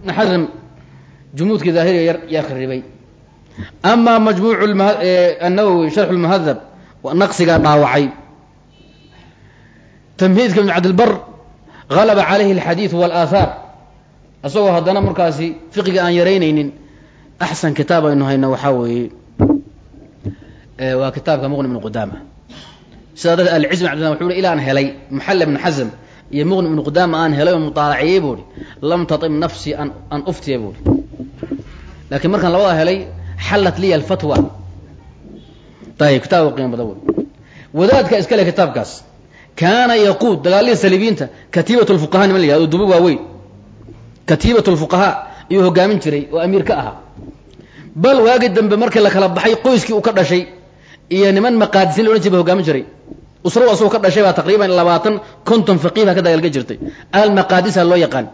ibn xasm jumuudkii daahiriga yaa kharibay amaa majmuuc annawowi sharxu lmuhadab naqsigaa dhaawacay tamhiidka ibn cabdilbar galaba calayhi alxadiid walaathaar isagoo haddana markaasi fiqiga aan yaraynaynin axsan kitaab aynu hayno waxaa weeye waa kitaabka muqni ibn qudaama sidaa darteed alciz bin abdillah wuxuu hi ilaan helay muxalla ibn xasm iyo muqni ibn qudaama aan helay oo mutaalaciyey buuhi lam tatim nafsii an an uftiya buuhi laakiin markaan labadaa helay xallat liya alfatwa. Ayib kitaabka qiimo badan wey wadaadka iska le kitaabkaas kaana yaquud dagaalihii saliibiyiinta katiibat lfuqaha niman la yahado dubo waaweyn katiibat lfuqahaa ayuu hogaamin jiray oo amiir ka ahaa. Bal waagi dambe markii la kala baxay qoyskii uu ka dhashay iyo niman maqaadisin la odhan jir ba hogaamin jiray usro asagoo ka dhashay baa taqriiban labaatan konton faqiih baa ka dagaalga jirtay. Almaqaadisa loo yaqaan.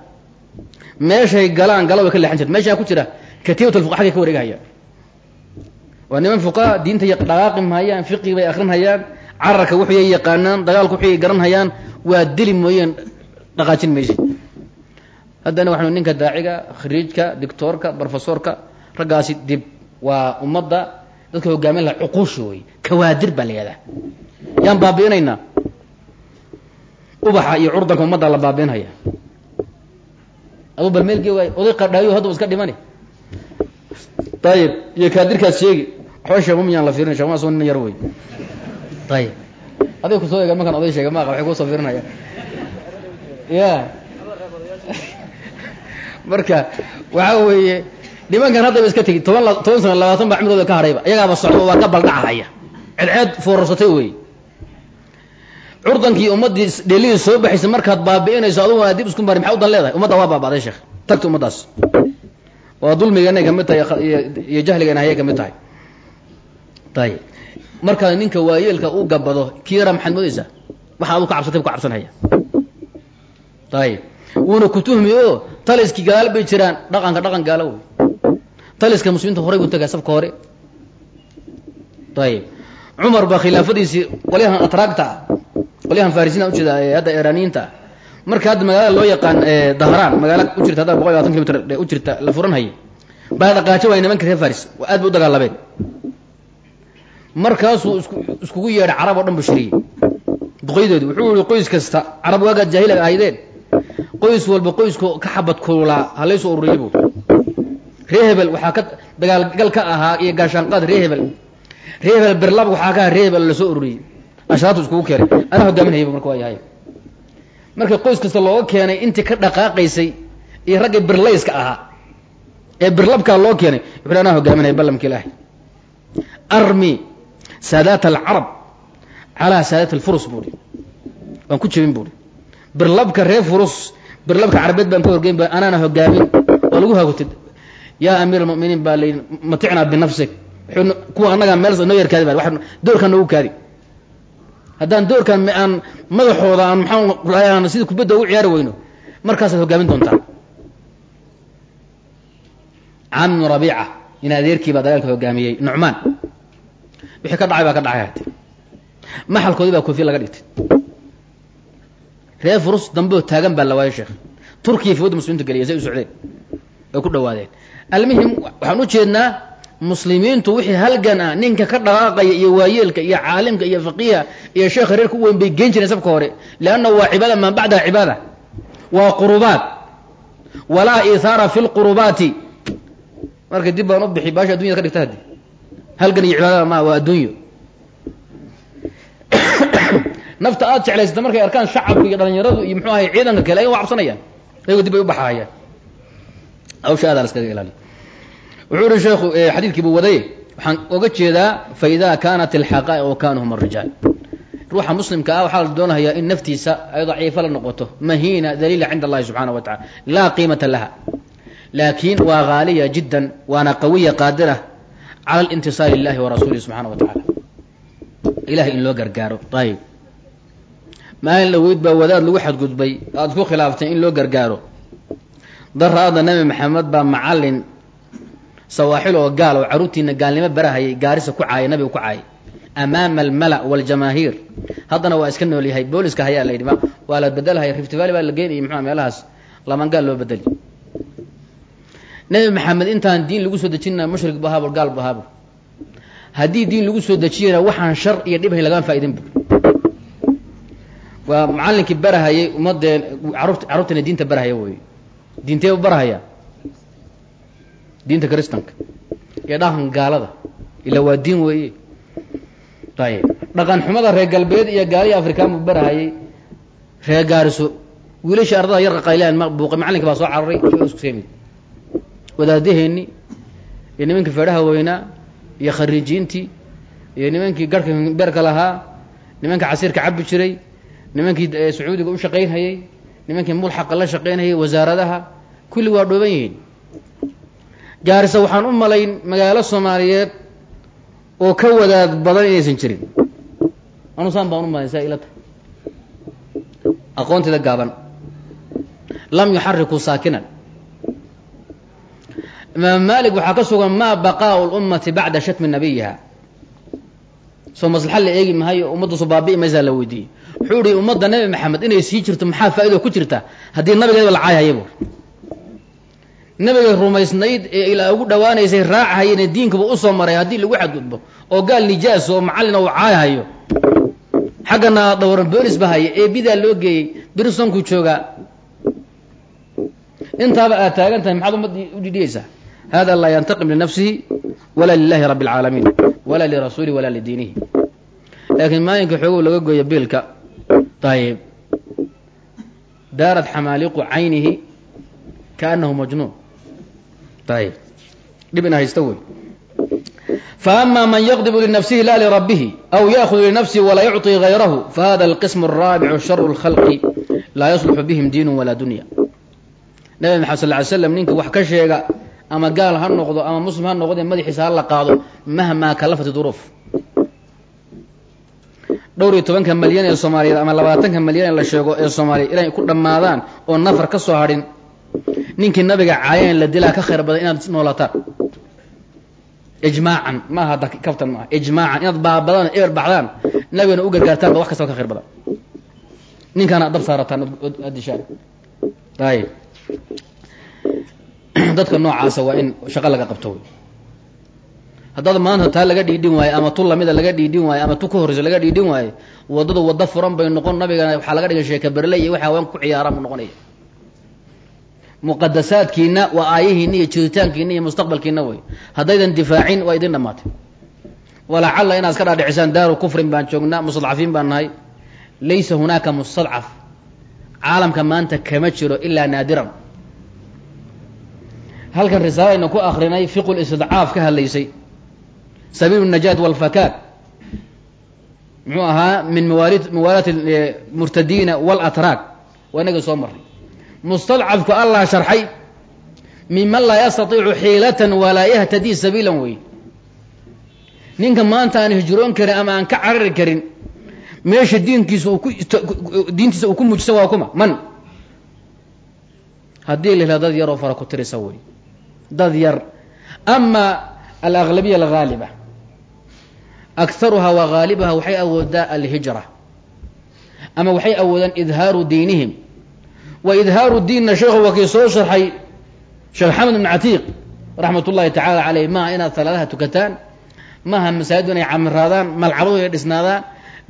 Meeshay galaan gala way ka leexan jirta meeshaa ku jira katiibat lfuqa xaggay ka wareegahaya. Waa niman fuqaha diinta dhaqaaqi mahayaan fiqi bay akrin hayaan cararka wuxuuyay yaqaanaan dagaalku wuxuuyay garan hayaan waa dili mooyeen dhaqaajin maysa haddana waxanu ninka daaciga khariijka dictoorka brofesorka raggaasi dib waa ummadda dadka hogaamin laha cuquusha wey kawaadir baa yaan baabi'inaynaa ubaxa iyo curdanka ummadda la baabi'inhaya aduu bal meelgee waay oday qadhaayo haddaba iska dhimani. Ayib iyo kaadirkaas sheegi. Waxba sheegma miyaan la fiirinay sheegma soo nin yar wey. Ayib adiga ku soo eega markaan oday sheega maaqa waxay ku soo fiirinaya ya. Marka waxa weeye nimankan haddaba iska tegi. Toban toban sana labaatan baa cimrigooda ka hadhayba. Iyagaaba socdo waa ka baldhacahaya. Ceedceed foorarsatay wey curdankii ummaddii dheelidii soo baxaysa markaad baabi'inayso aduguna dib isku mari maxaa udan leedahay? Ummadda waa baaba'day sheekh tagta ummaddaas. Waa dulmigeennay ka mid tahay iyo jahligeena hayay ka mid tahay. Ayib markaad ninka waayeelka u gabado kii yaraa maxaad moodaysaa waxa adu ka cabsatay bu ka cabsanhaya ayib wuuna ku tuhmi o taliskii gadaal bay jiraan. Dhaqanka dhaqan gaalo wey taliska muslimiinta horay buu tagaa safka hore. Ayib cumar baa khilaafadiisii qolyahan atraagta ah qolyahan farisiina ujeeda ee hadda iraniyiinta marka hadda magaalada loo yaqaan dahraan magaala u jirta hadda boqol labatan kilomitr u jirta la furan hayay baa dhaqaajo waay nimanka reer faris aad bay u dagaalameen. Markaasuu isku iskugu yeedhay carab oo dhan bu shiriyey. Wuxuu yihi qoys kasta carab waagaad jaahilaga ahaydeen qoys walba qoysku ka xabad kululaa ha laysu ururiya bu ree ka dagaalgal ka ahaa iyo gaashaanqaad ree hebel. Ree berlab waxaa ka ahaa ree hebel la soo ashraatu iskugu keenay. Anaa hogaaminhayaba marka waa yahay. Marka qoys kasta looga keenay intii ka dhaqaaqaysay iyo raggii birlayska ahaa ee birlabkaa loo keenay wuxu anaa hogaaminaya ballamka ilaahay. Armi saadaat alcarab calaa saadaat alfurus buuhi waan ku jebin buuhi birlabka reer furus birlabka carabeed baan ka horgeyn ba anaana hogaamin waa lagu hagotid yaa amiir almuminiin baa layihi maticnaa binafsik. Kuwa annagaa meel noo yarkaadi ba doorkaan noogu kaadi haddaan doorkan aan madaxooda aan maxaan sida kubadda ugu ciyaari weyno markaasaad hogaamin doontaa caam ibnu rabiica in adeerkii baa dagaalka hogaamiyey nucmaan. Wixii ka dhacay baa ka dhacay hati maxalkoodii baa koofiya laga dhigtay. Reer furus dambeo taagan baa la waayay sheekh. Turkiya fawda muslimiinta geliya say u socdeen ay ku dhawaadeen almuhim waxaan u jeednaa muslimiintu wixii halgan ah ninka ka dhaqaaqaya iyo waayeelka iyo caalimka iyo faqiiha iyo sheekha reerka weyn bay geen jireen safka hore. Leanna waa cibaada maa bacdaha cibaada waa qurubaat walaa ihaara fi lqurubaati marka dib baan u bixi baasha adunyada ka dhigta haddi halgan iyo cibaadada ma waa adduunyo. Nafta aad jeclaysata markay arkaan shacabka iyo dhalinyaradu iyo muxuu ahay ciidanka kale ayaga waa cabsanayaan ayago dib bay u baxahayaan hawsha aadaa la iskaga ilaaliya wuxuu ihi sheekhu xadiidkii buu waday waxaan oga jeedaa fa kaanat alxaqaa'iq wa hum arijaal ruuxa muslimka ah waxaa la doonayaa in naftiisa ay daciifo la noqoto mahiina daliila cinda allahi subxaana wa tacala laa qiimata laha. Laakiin waa haaliya jiddan waana qawiya qaadira cala alintisaali lilahi wa rasuulihi subxana wa tacala ilahay in loo gargaaro. Ayib maalin dhaweyd baa wadaad lagu xadgudbay aada isku khilaaftay in loo gargaaro. Daraada nabi maxamed baa macallin sawaaxil oo gaal oo carruurtiina gaalnimo barahayay gaarisa ku caayay nabiga ku caayay amaama almala waljamaahiir haddana waa iska nool yahay booliska hayaa la yidhi waa la bedelhaya rift baa la geynayay muxua meelahaas laman gaal loo bedeli nebi maxamed intaan diin lagu soo dejinna mushrik bu ahaabo gaal bu ahaabo haddii diin lagu soo dejiyana waxaan shar iyo dhibhay lagama faaidin bu waa macallinkii barahayay ummadeen carruurtana diinta barahaya wey diintee u barahaya diinta kristanka iyo dhaqan gaalada. Ila waa diin weeye. Ayib dhaqan xumada reer galbeed iyo gaaliya afrikaan buu barahayay reer gaariso. Wiilashii ardada yar qaqaylaan buuqay macallinka baa soo cararay isku seemid wadaadaheenni iyo nimankii feedhaha weynaa iyo khariijiintii iyo nimankii garhka beerka lahaa nimankii casiirka cabbi jiray nimankii sacuudiga u shaqaynhayay nimankii mulxaqa la shaqaynhayay wasaaradaha kulli waa dhooban yihiin gaarisa waxaan u malayn magaalo soomaaliyeed oo ka wadaad badan inaysan jirin. Anusaan baan u malayn saa ila tahay aqoonteeda gaaban. Lam yuxarikuu saakinan. Imaam maalik waxaa ka sugan maa baqaau lummati bacda shatmi nabiyiha soo maslaxa la eegi mahayo ummaddusu baabi'i maysaa la weydiiyey. Wuxuu ihi ummadda nabi maxamed inay sii jirto maxaa faa'ido ku jirta haddii nabigeedba la caayhaya bu nabigay rumaysnayd ee ilaa ugu dhawaanaysay raachayene diinkaba u soo maray haddii lagu xadgudbo oo gaal nijaas oo macallina uu caayhayo xaggana dhawran boolis ba haya ee bidaa loo geeyey birisonkuu joogaa. Intaaba aad taagan tahay maxaad ummadii u dhidhiyeysaa hada laa yantaqim linafsihi walaa lilahi rabbi اlcaalamiin walaa lirasuulihi walaa lidiinihi laakiin maalinka xoogow laga gooyo biilka ayib daarat xamaaliqu caynihi kaanahu majnuun ayb dhib in haysta wey faama man yaqdibu linafsihi la lirabihi aw yaahudu linafsihi walaa yucطii hayrahu fahada alqism araabicu sharu اlkhalqi laa yaslixu bihim diinu walaa dunya nabi maxamed sal ly slam ninka wax ka sheega ama gaal ha noqdo ama muslim ha noqde madaxiisa ha qaado mahmaa kalafati duruuf dhowr iyo tobanka malyan ee soomaaliyeed ama labaatanka malyan ee la sheego ee soomaaliya inay ku dhammaadaan oo nafar ka soo hadhin ninkii nabiga caayeen la dilaa ka khayr badan inaad noolataan ijmaacan maaha kaftan maaha ijmaacan inaad baabadaan eber baxdaan nabigana u gargaartaan ba wax kastaba ka khayr badan. Ninkaana dab saarataan ad dishaan ayib dadka noocaasa waa in shaqo laga qabto haddaad maanta taa laga dhiidhin waayo ama tu lamida laga dhiidhin waayo ama tu ka horreysa laga dhiidhin waayo waddadu waddo furan bay noqon nabigana waxaa laga dhigay sheeka berle iyo waxa haween ku ciyaaraan buu noqonaya muqadasaadkiina waa aayihiina iyo jiritaankiina iyo mustaqbalkiina wey haddaydan difaacin waa idin dhamaatay walacalla inaad iska dhaadhicisaan daaru kufrin baan joognaa mustadcafiin baan nahay. Laysa hunaaka mustadcaf. Caalamka maanta kama jiro ilaa naadiran. Halkan risaalayna ku akrinay fiqu listidcaaf ka hadlaysay. Sabiilu najaat walfakaat muxuu ahaa min mawali mawaalaati murtadiina walatraak waa inaga soo marray mustadcafku allah sharxay minman laa yastatiicu xiilatan walaa yahtadii sabiilan wey ninka maanta aan hijroon karin ama aan ka carari karin meesha diinkiisa uu ku diintiisa uu ku muujisan waa kuma man. Haddii la yihahdo dad yaroo fara ku tirisa wey dad yar. Ama alaglabiya algaaliba akharuhaa wa gaalibaha waxay awoodaa alhijra ama waxay awoodaan idhaaru diinihim wa idhaaru diinna sheekhu waa kii soo sharxay sheekh xamed ibn catiiq raxmat ullahi tacaala caleyh maaha inaad salaadaha tukataan maaha masaajidu inay camiraadaan malcabahu inay dhisnaadaan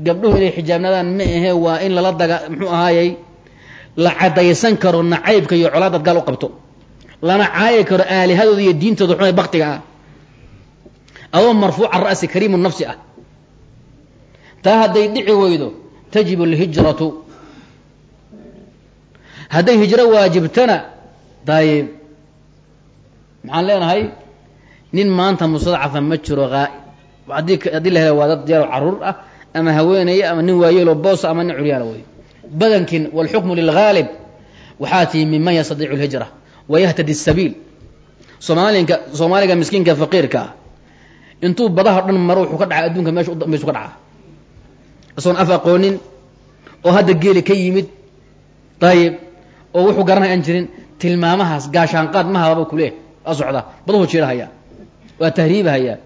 gabdhuhu inay xijaabnaadaan ma ahe waa in lala daga muxuu ahaayey la cadaysan karo nacaybka iyo colaadad gaal u qabto. Lana caayi karo aalihadooda iyo diintooda xunay baktiga ah. Adoo marfuuca ra'si kariimu ah. Taa hadday dhici weydo tajibu alhijratu hadday hijro waajibtana dayib maxaan leenahay nin maanta mustadcafa ma jiro haddii haddii la hela waa dad yaro caruur ah ama haweenaya ama nin waayeelo boosa ama nin curyaana wey badankin wاlxukmu lilgaalib waxaa tihi minman yastadiicu اlhijra wayahtadi الsabiil soomaalinka soomaaliga miskiinka faqiirka ah intuu badaha dhan maro wuxuu ka dhacay adduunka meesha udambaysu ka dhaca isagoon af aqoonin oo hadda geeli ka yimid ayib oo wuxuu garanaya aan jirin tilmaamahaas gaashaanqaad ma hadaba kuleh a socda badahuu jiidahaya waa tahriibahayaa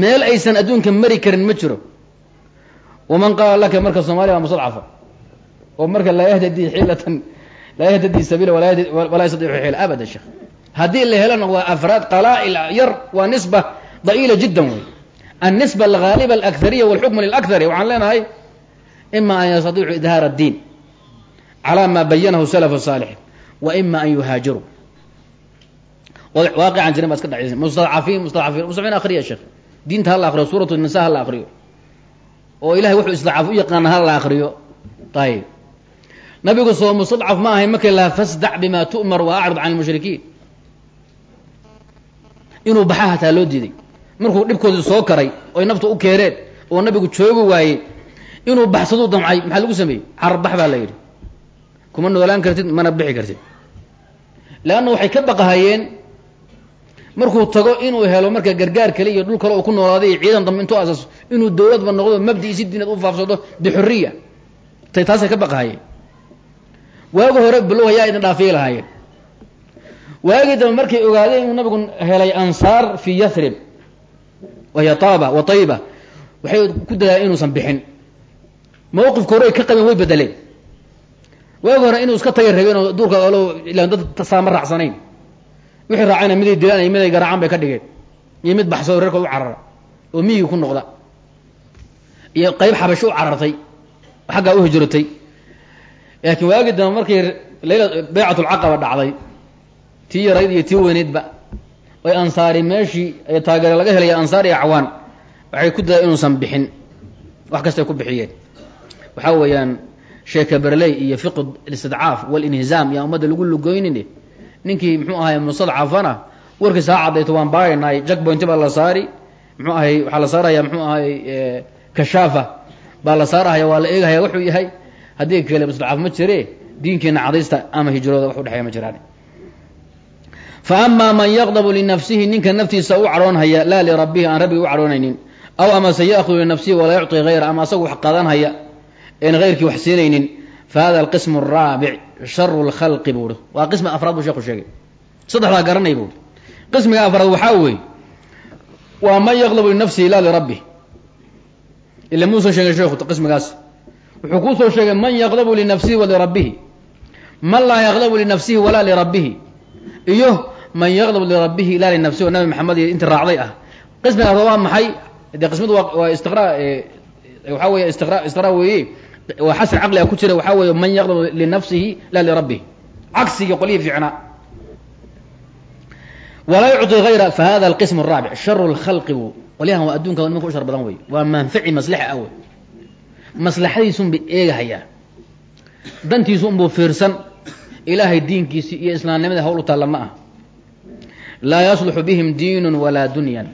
meel aysan adduunka mari karin ma jiro. Waman qaala laka marka soomaaliya waa mustadcafa oo marka laa yahtadii xiilatan laa yahtadii sabiila walaa yastadiicu xiila abada sheekh haddii la helana waa afraad qalaa-il yar waa nisba da'iila jiddan wey annisba alghaaliba alakariya walxukma lilakari waxaan leenahay ima an yastadiicu idhaar addiin calaa maa bayanahu salafu saalixin wa ima an yuhaajiruu waaqicaan jirin baad iska dhacaysa mustadcafiin mustadcafiin muslimiin akhriya sheekh. Diinta ha la akriyo suuratu nisa ha la akriyo oo ilahay wuxuu istadcaf u yaqaana ha la akriyo ayb nabigu soo mustadcaf ma ahayn markay lahaa fasdac bima tu'mar wa acrid can lmushrikiin. Inuu baxa hataa loo diiday. Markuu dhibkoodii soo karay oy naftu u keeneen oo nabigu joogi waayey inuu baxsaduu damcay maxaa lagu sameeyey? Cararbax baa la yidhi kuma noolaan kartid mana bixi kartid. Leanna waxay ka baqahayeen markuu tago inuu helo marka gargaar kale iyo dhul kale uu ku noolaaday iyo ciidan dambe intuu asaso inuu dawladba noqdo mabdiisi diinad u faafsado bixuriya tay taasay ka baqahayeen waagi hore bilow ayaa idin dhaafiyay lahaayeen. Waagii dambe markay ogaadeen inuu nabigu helay ansaar fii yathrib wahiy taaba wa tayba waxay ku dadaaleen inuusan bixin. Mawqifka hore ay ka qabeen way bedeleen waagi hore inuu iska tagay rabeen oo duurka olo ilaan dad saama raacsanayn. Wixii raacayna miday dilaan iyo miday garaacaan bay ka dhigeen. Iyo mid baxsoo reerka u carara oo miyigi ku noqda. Iyo qayb xabasho u carartay xaggaa u hijratay. Laakiin waagi dambe markii layla baycatulcaqaba dhacday tii yarayd iyo tii weyneydba oy ansaari meeshii ay taageere laga helaya ansaar iyo acwaan waxay ku daday inuusan bixin. Wax kastay ku bixiyeen. Waxaa weeyaan sheeka berley iyo fiqd istidcaaf walinhizaam yaa ummadda lagu lugoynin ninkii muxuu ahay mustadcafana warkiisa ha waan baaraynaay jack pointi baa la saari muxuu ahay waxaa la saaraya muxuu ahay kashaafa baa la saarahaya waa la eegahaya wuxuu yahay haddii kale mustadcaf ma jire diinkeena cadaysta ama hijrooda wax udhexeeya ma jiraan faama man yaqdabu linafsihi ninka naftiisa u cadhoonhaya laa lirabbihi aan rabbiga u cadhoonaynin. Aw amase yaahudu linafsihi walaa yucطi hayra ama asagu wax qadanhaya een hayrkii wax siinaynin fahada alqism araabic sharu lkhalqi buuhi waa qismi afraad buu sheeku sheegay. Saddexdaa garanay buui qismiga afraad waxaa weeye waa man yaqdabu linafsihi laa lirabbih ila muusoo sheegay sheekhu qismigaas? Wuxuu kuusoo sheegay man yaqdabu linafsihi walirabbihi man laa yaqdabu linafsihi walaa lirabbihi iyo man yaqdab lirabbihi ilaa linafsihi nabi maxamed iyo inti raacday ah. Qismiga afraad waa maxay? Dee qismadu waa istiqra waxaa weeye istiqra istiqra weeye waa xasr caqliga ku jira waxaa weeye man yaqdab linafsihi laa lirabbihi cagsigii qolyihii fiicnaa walaa yucطi hayra fa hada alqism araabic sharu lkhalqi buu qolyahan waa adduunka nimanka u shar badan wey. Waa manfaci maslaxa ah wey maslaxadiisunba eegahayaa dantiisu unbuu fiirsan. Ilaahay diinkiisi iyo islaamnimada hawl u taalla ma ah laa yasluxu bihim diinun walaa dunyan.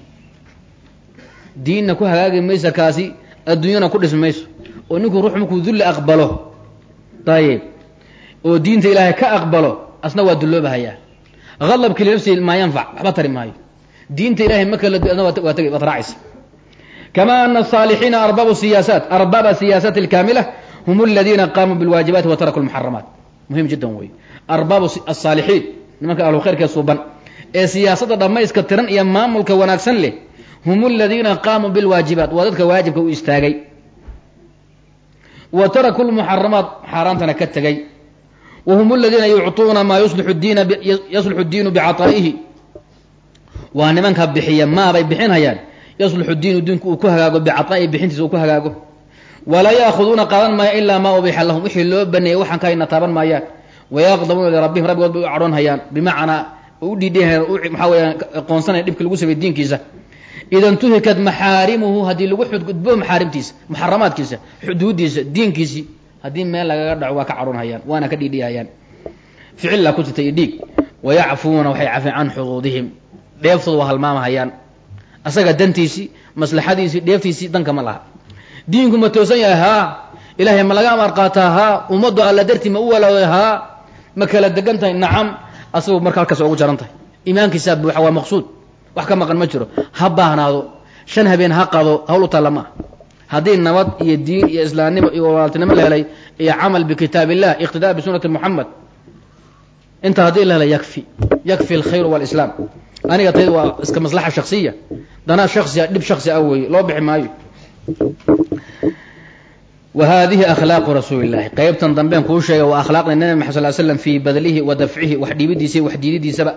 Diinna ku hagaagi maysa kaasi adduunyana ku dhismi oo ninkuu ruux markuu dulli aqbalo ayib oo diinta ilaahay ka aqbalo asna waa dulloobahayaa. Adabki linafsihi maa yanfac waxba tari maayo. Diinta ilahay marka la waa raacaysa kama ana asaalixiina arbaabu siyaasaat arbaaba siyaasaati alkaamila hum aladiina qaamuu bilwaajibaati wa taraku lmuxaramaat muhiim jiddan wey arbaabu asaalixiin nimanka ahlu khayrkee suuban ee siyaasadda dhammayska tiran iyo maamulka wanaagsan leh hum aladiina qaamuu bilwaajibaat waa dadka waajibka u istaagay wa taraku lmuxaramaat xaaraantana ka tegay. Wa hum aladiina yucطuuna maa yuslixu diina yasluxu diinu bicataa'ihi waa nimanka bixiya maabay bixinhayaan yasluxu diinu diinku uu ku hagaago bicataa'ihi bixintiisa uu ku hagaago. Walaa yaakuduuna qaadan maaya ilaa maa ubixa lahum. Wixii loo baneeyey waxaan kahayna taaban maayaan. Wayaqdabuuna lirabbihim rabbigood bay u cadhoon hayaan. Bimacnaa u dhidhihan maxaa weyaan qoonsanaya dhibki lagu sameey diinkiisa ida ntuhikat maxaarimuhu haddii lagu xudgudbo maxaarimtiisa muxaramaadkiisa xuduudiisa diinkiisii haddii meel lagaga dhaco waa ka cadhoon hayaan waana ka dhiidhihayaan ficillaa ku jirta iyo dhiig. Wayacfuuna waxay cafeen can xuduudihim. Dheeftooda waa halmaamahayaan. Asaga dantiisii maslaxadiisii dheeftiisii danka ma laha. Diinku ma toosan yahay haa. Ilaahay ma laga amar qaataa haa. Ummaddu alla dartii ma u walaaday haa. Ma kala degan tahay nacam. Asagu marka halkaas ugu jaran tahay. Iimaankiisaa buuxa waa maqsuud wax ka maqan ma jiro. Ha baahnaado. Shan habeen ha qado hawl u taalla ma ah haddii nabad iyo diin iyo islaamnimo iyo walaaltinimo la helay iyo camal bikitaab illah iqtidaa bisunati muxamed inta haddii la helay yakfi yakfi alkhayru walislaam. Aniga tayda waa iska maslaxa shaksiya danaa shaksiya dhib shaksi ah weeye loo bixi maayo. Wa hadihi akhlaaqu rasuuli illahi qeybtan dambeen kuu sheegay waa akhlaaqda nabi maxad sal slam fii badlihi wa dafcihi wax dhiibidiisa wax diididiisaba.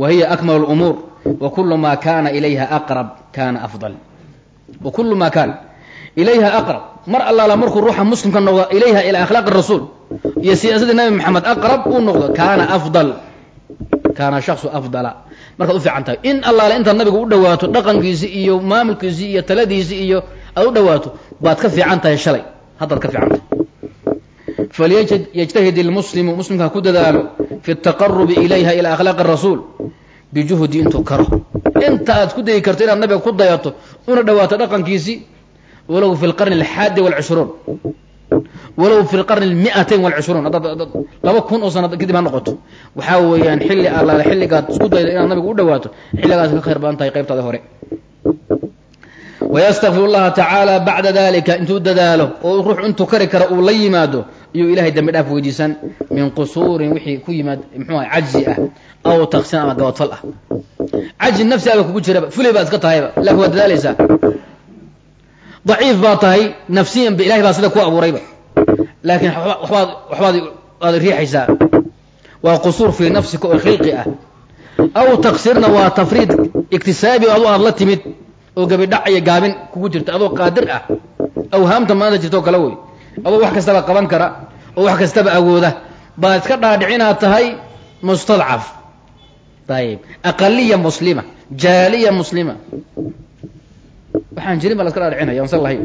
Wa hiya akmalu lumuur wa kulu ma kana ilayha aqrab kana afdal. Wa kulu ma kaana ilayha aqrab. Mar allaala markuu ruuxa muslimka noqdo ilayha ilaa akhlaaqi rasuul. Iyo siyaasadii nabi maxamed aqrab uu noqdo kaana afdal. Kaana shaksu afdala. Markaad u fiican tahay. In allaale intaad nabiga u dhawaato dhaqankiisi iyo maamulkiisii iyo taladiisii iyo aad u dhawaato baad ka fiican tahay shalay. Haddaad ka fiican tahay. Falyajtahid ilmuslimu muslimka ku dadaalo fi taqarubi ilayha ilaa akhlaaqi bijuhdi intuu karo. Inta aad ku dayi karto inaad nabiga ku dayato una dhawaato dhaqankiisii walow fi lqarni alxaadi walcishruun walow fi lqarni miatain walcishruun laba kun oo sana kadib ha noqoto. Waxaa weeyaan xilli allaale xilligaad isku daydo inaad nabiga u dhawaato xilligaas ka khayr badan tahay qaybtaada hore. Wayastakfir llaha tacaala bacda dalika intuu dadaalo oo ruux intuu kari kara uu la yimaado iyuu ilahay dambi dhaaf weydiisan min qusuurin wixii ku yimaad mxuu aha cajzi ah aw taqsin ama gabadfal ah cajzi nafsi aba kugu jiraba fulay baad iska tahayba laakiin waad dadaalaysaa daciif baa tahay nafsiyan ba ilahay baa sida ku abuurayba laakiin waxbaad waxbaad aad riixaysaa waa qusuur fii nafsika oo khilqi ah aw taqsirna waa tafriid iktisaabi adu aad la timid oo gabidhac iyo gaabin kugu jirta adoo qaadir ah awhaamta maanta jirta oo kale wey adoo wax kastaba qaban kara oo wax kastaba awooda baad iska dhaadhicinaad tahay mustadcaf ayib aqaliya muslima jaaliya muslima waxaan jirin baa la iska dhaadhicinaya ansan lahayn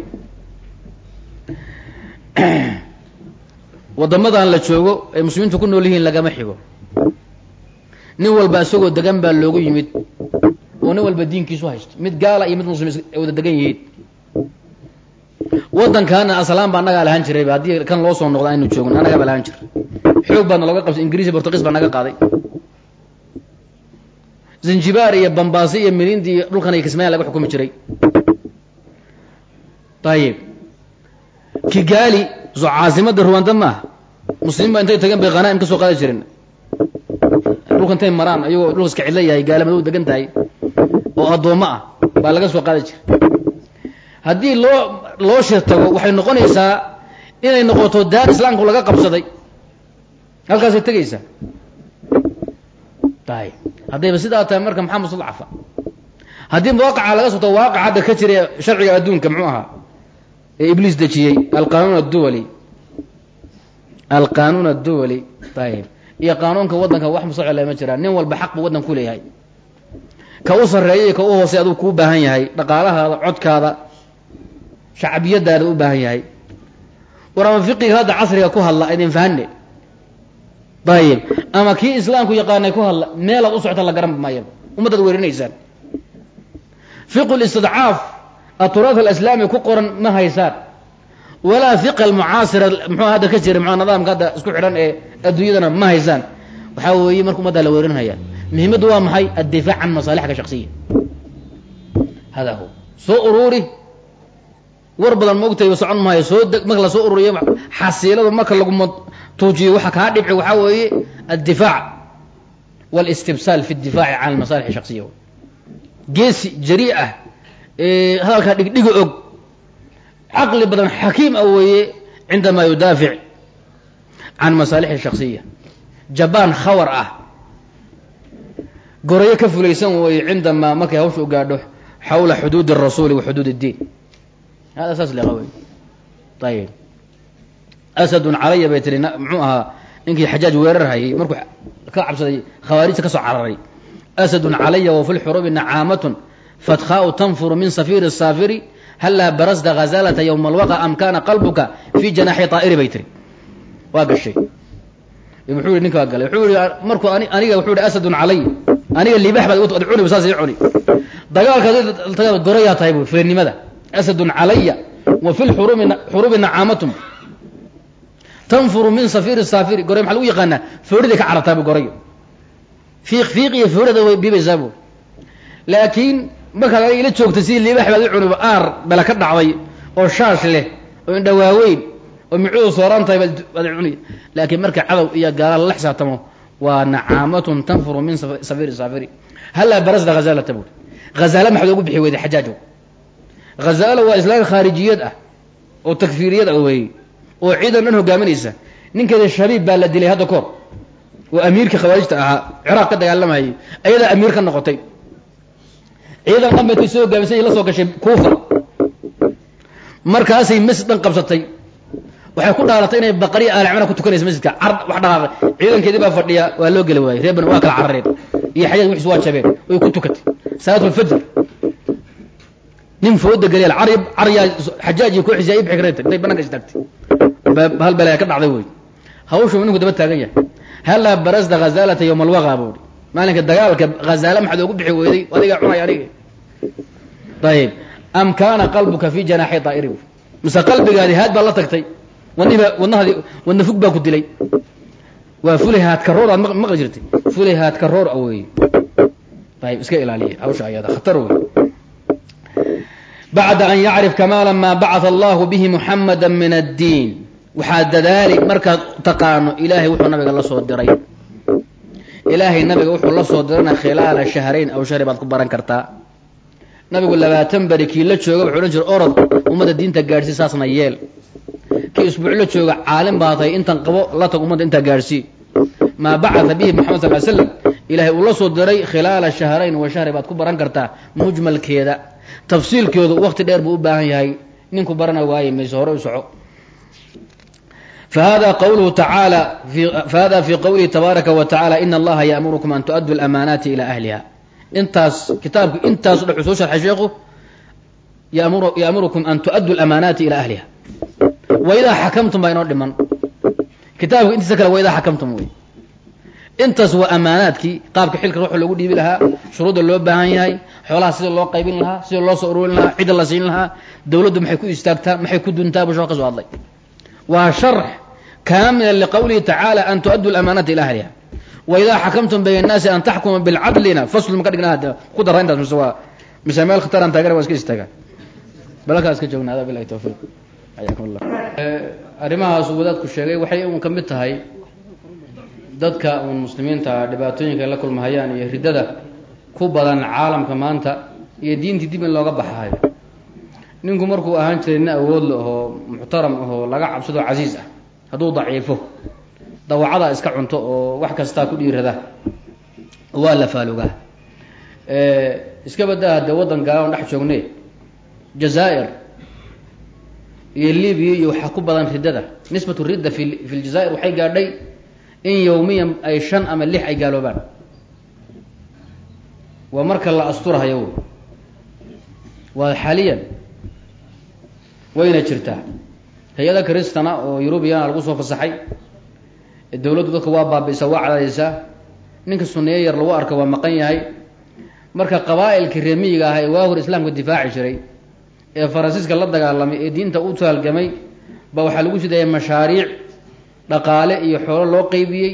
waddamadan la joogo ay muslimiintu ku nool yihiin lagama xigo nin walba isagoo degan baa loogu yimid oo nin walba diinkiisu haysto mid gaala iyo mid muslim wada degan yihiin waddankaana aslaan baa annagaa lahaan jirayba haddii kan loo soo noqdo aynu joogin annagaa baa lahaan jiray xoog baadna looga qabsay ingiriisi bortugiis baa naga qaaday zanjibaar iyo bambaasi iyo milindi dhulkan iyo kismaayan laga xukumi jiray. Ayib kigaali so caasimadda ruwanda maaha muslimiin baa intay tageen bay khanaa'im ka soo qaadi jireen dhulka intay maraan ayagoo dhulka iska cidla yahay gaalamadou degan tahay oo addoommo ah baa laga soo qaadi jiray. Haddii loo loo shir tago waxay noqonaysaa inay noqoto daar islaamku laga qabsaday. Halkaasay tegaysaa ayib haddayba sidaa tahay marka maxaa mustadcafa haddii waaqaca laga soo tago waaqac hadda ka jira sharciga adduunka muxuu ahaa? Ee ibliis dejiyey alqanuun adduwali. Alqanuun adduwali ayib iyo qaanuunka waddanka wax mustaqcila ma jiraan. Nin walba xaq buu waddan ku leeyahay. Ka u sarreeya ka u hoosey aduu kuu baahan yahay. Dhaqaalahaada codkaada shacbiyadaada u baahan yahay. War ama fiqiga hadda casriga ku hadla idin ayib ama kii islaamku yaqaanay ku hadla meelaad u socota la garan maayaba ummaddaad weerinaysaan. Fiqu listidcaaf aturaat alislaami ku qoran ma haysaan walaa fiqa almucaasira muxuu hadda ka jira mxua nidaamka hadda isku xidhan ee adduunyadana ma haysaan. Waxaa weeye marka umaddaa la weerinaya waa maxay? Addifaac can masaalixka shaksiya hada hu. Soo uruuri. War badan maogtay socon maayo soo deg marka la soo ururiyo xasiiladu marka laguma tuujiyo waxa kaa dhibci waxaa weeye addifaac wاlistibsaal fi اdifaaci can almasaalix shaksiya geesi jari ah hadalkaa dhigdhiga og caqli badan xakiim ah weeye cindamaa yudaafic can masaalixi shaksiya jabaan khawar ah gorayo ka fulaysan weeye cindamaa markay hawsha u gaadho xawla xuduud الrasuuli wa xuduud الdiin hada saas leqa wey ayib asadun calaya bay tiri muxuu ahaa ninkii xajaaj weerarhayay markuu ka cabsaday khawaarijta ka cararay. Asadun calaya wa fi lxurubi nacaamatun fadkhaau tanfuru min safiiri saafiri hallaa barasta hazaalata yowma alwaqa am kaana qalbuka fii janaaxi aa'iri bay tiri waa gashay. Muxuu yihi ninkaa galay. Wuxuu yihi markuu aniga wuxuu yihi asadun calay aniga liibax baad cuni saas cuni. Dagaalkaad gorayaa tahay bu fireenimada asadun calaya wa fi lxurubi xurubi nacaamatun tanfuru min safiiri saafiri goray maxa lagu yaqaanaa? Fooriday ka carartaabu gorayo. Fiiq fiiq iyo foorida way biibaysaabu laakiin markaad adiga ila joogtay sidii libax baad i cuniba aar bela ka dhacday oo shaash leh oo indhawaaweyn oo micudu sooran tahay baad cuni laakiin marka cadow iyo gaala la xisaabtamo waa nacaamatun tanfuru min safiiri saafiri. Hallaa barasda hazaalata buuri hazaala maxaad ogu bixi weyday? Xajaajow hazaalo waa islaam khaarijiyad ah oo takfiiriyad ah weeye oo ciidan dhan hogaaminaysa ninkeeda shabiib baa la dilay hadda koor. Oo amiirkii khawaarijta ahaa ciraaq ka dagaalamayay ayadaa amiir ka noqotay. Ciidan dhanbetay soo gaabisay la soo gashay kuufa. Markaasay masjid qabsatay. Waxay ku dhaalatay inay baqariya aalcimana ku tukanaysa masjidka. Car wax dhaqaaqay ciidankeedii baa fadhiya waa loo geli waayey reer waa kala carareen iyo xajaaj wixiis waa jabeen way ku tukatay. Salaatulfajr nin fooda geliyal car caryaa xajaaj iyo kooxiisa ay bixi kareen intay bananka istaagtay hal balaya ka dhacday wey hawshu ninku daba taagan yahay. Hallaa barasda khazaalata yowma alwaqa buuri maalinka dagaalka hazaala maxaad oogu bixi weyday adiga cunay aniga ayib am kaana qalbuka fi janaaxi daa'iri mise qalbigaadi haad baa la tagtay. Wadniba wadnahaadi wadna fug baa ku dilay. Waa fulay haadkaroor aad maqli jirtay. Fulay haadkaroor a wey ayib iska ilaaliya hawsha ayada khatar wey bacda an yacrif kamaala maa bacata allahu bihi muxamada min addiin waxaa dadaali markaad taqaano ilaahay wuxuu nabiga la soo diray. Ilaahay nabiga wuxuu la soo dirana khilaala shahrayn aw shahri baad ku baran kartaa nabigu labaatan beri kii la jooga wuxuu odhan jira orod ummadda diinta gaadhsii saasna yeel. Kii isbuuc la jooga caalim baa tahay intan qabo la tag ummadda intaa gaadhsii maa bacata bihi moxamed sal ly slam ilaahay uu la soo diray khilaala shahrayn wa shahri baad ku baran kartaa mujmalkeeda. Tafsiilkeedu wakti dheer buu u baahan yahay. Ninku barana waaye mayse hore u soco fi qawlihi tabaaraka wa tacala ina allaha ya'murukum an tu'addu lamaanaati ila ahliha intaas kitaabku intaasu dhex soo sharxay sheekhu ya'murukum an tu'addu lamaanaati ila ahliha waidaa xakamtum baa inoo dhiman kitaabku intiisa kale waidaa xakamtum wey intaas waa amaanaadkii qaabka xilka ruuxa loogu dhiibi lahaa shuruudda loo baahan yahay xoolaha sida loo qaybin lahaa sida loo soo ururin lahaa cidda la siin lahaa dawladdu maxay ku istaagtaa maxay ku duntaa kaamila liqawlihi tacaala an tu'addu lamaanaati ila ahliha. Waidaa xakamtum bayna annaasi an taxkuma bilcadlina faslu ma ka dhigna ku dara intaas mise waa mise meel khataraan taagana waa iska istaagaan balkaa iska joogna ada bilahi tawfiiq. Xayaakum allah arrimahaas uu wadaadku sheegay waxay un ka mid tahay dadka uun muslimiinta dhibaatooyinka la kulmahayaan iyo riddada ku badan caalamka maanta iyo diintii dib in looga baxayo. Ninku markuu ahaan jiray nin awoodla ahoo muxtaram ahoo laga cabsado casiis ah hadduu daciifo. Dawacadaa iska cunto oo wax kastaa ku dhiirada waa la faalugaa. Iska badaa dee waddan gaala on dhex joogne jazaa'ir iyo libiya iyo waxaa ku badan riddada nisbatu ridda fi fi ljazaa'ir waxay gaadhay in yawmiyan ay shan ama lix ay gaaloobaan. Waa marka la asturahayo. Waa xaaliyan wayna jirtaa hay'ada kristana oo eurubiyana lagu soo fasaxay dawladdu dadka waa baabi'isa waa cadaadaysaa ninka sunniye yar lagu arka waa maqan yahay. Marka qabaa'ilkii reemiyiga ah ee waa hor islaamka difaaci jiray ee faransiiska la dagaalamay ee diinta u taalgamay ba waxaa lagu sidaya mashaariic dhaqaale iyo xoolo loo qeybiyey.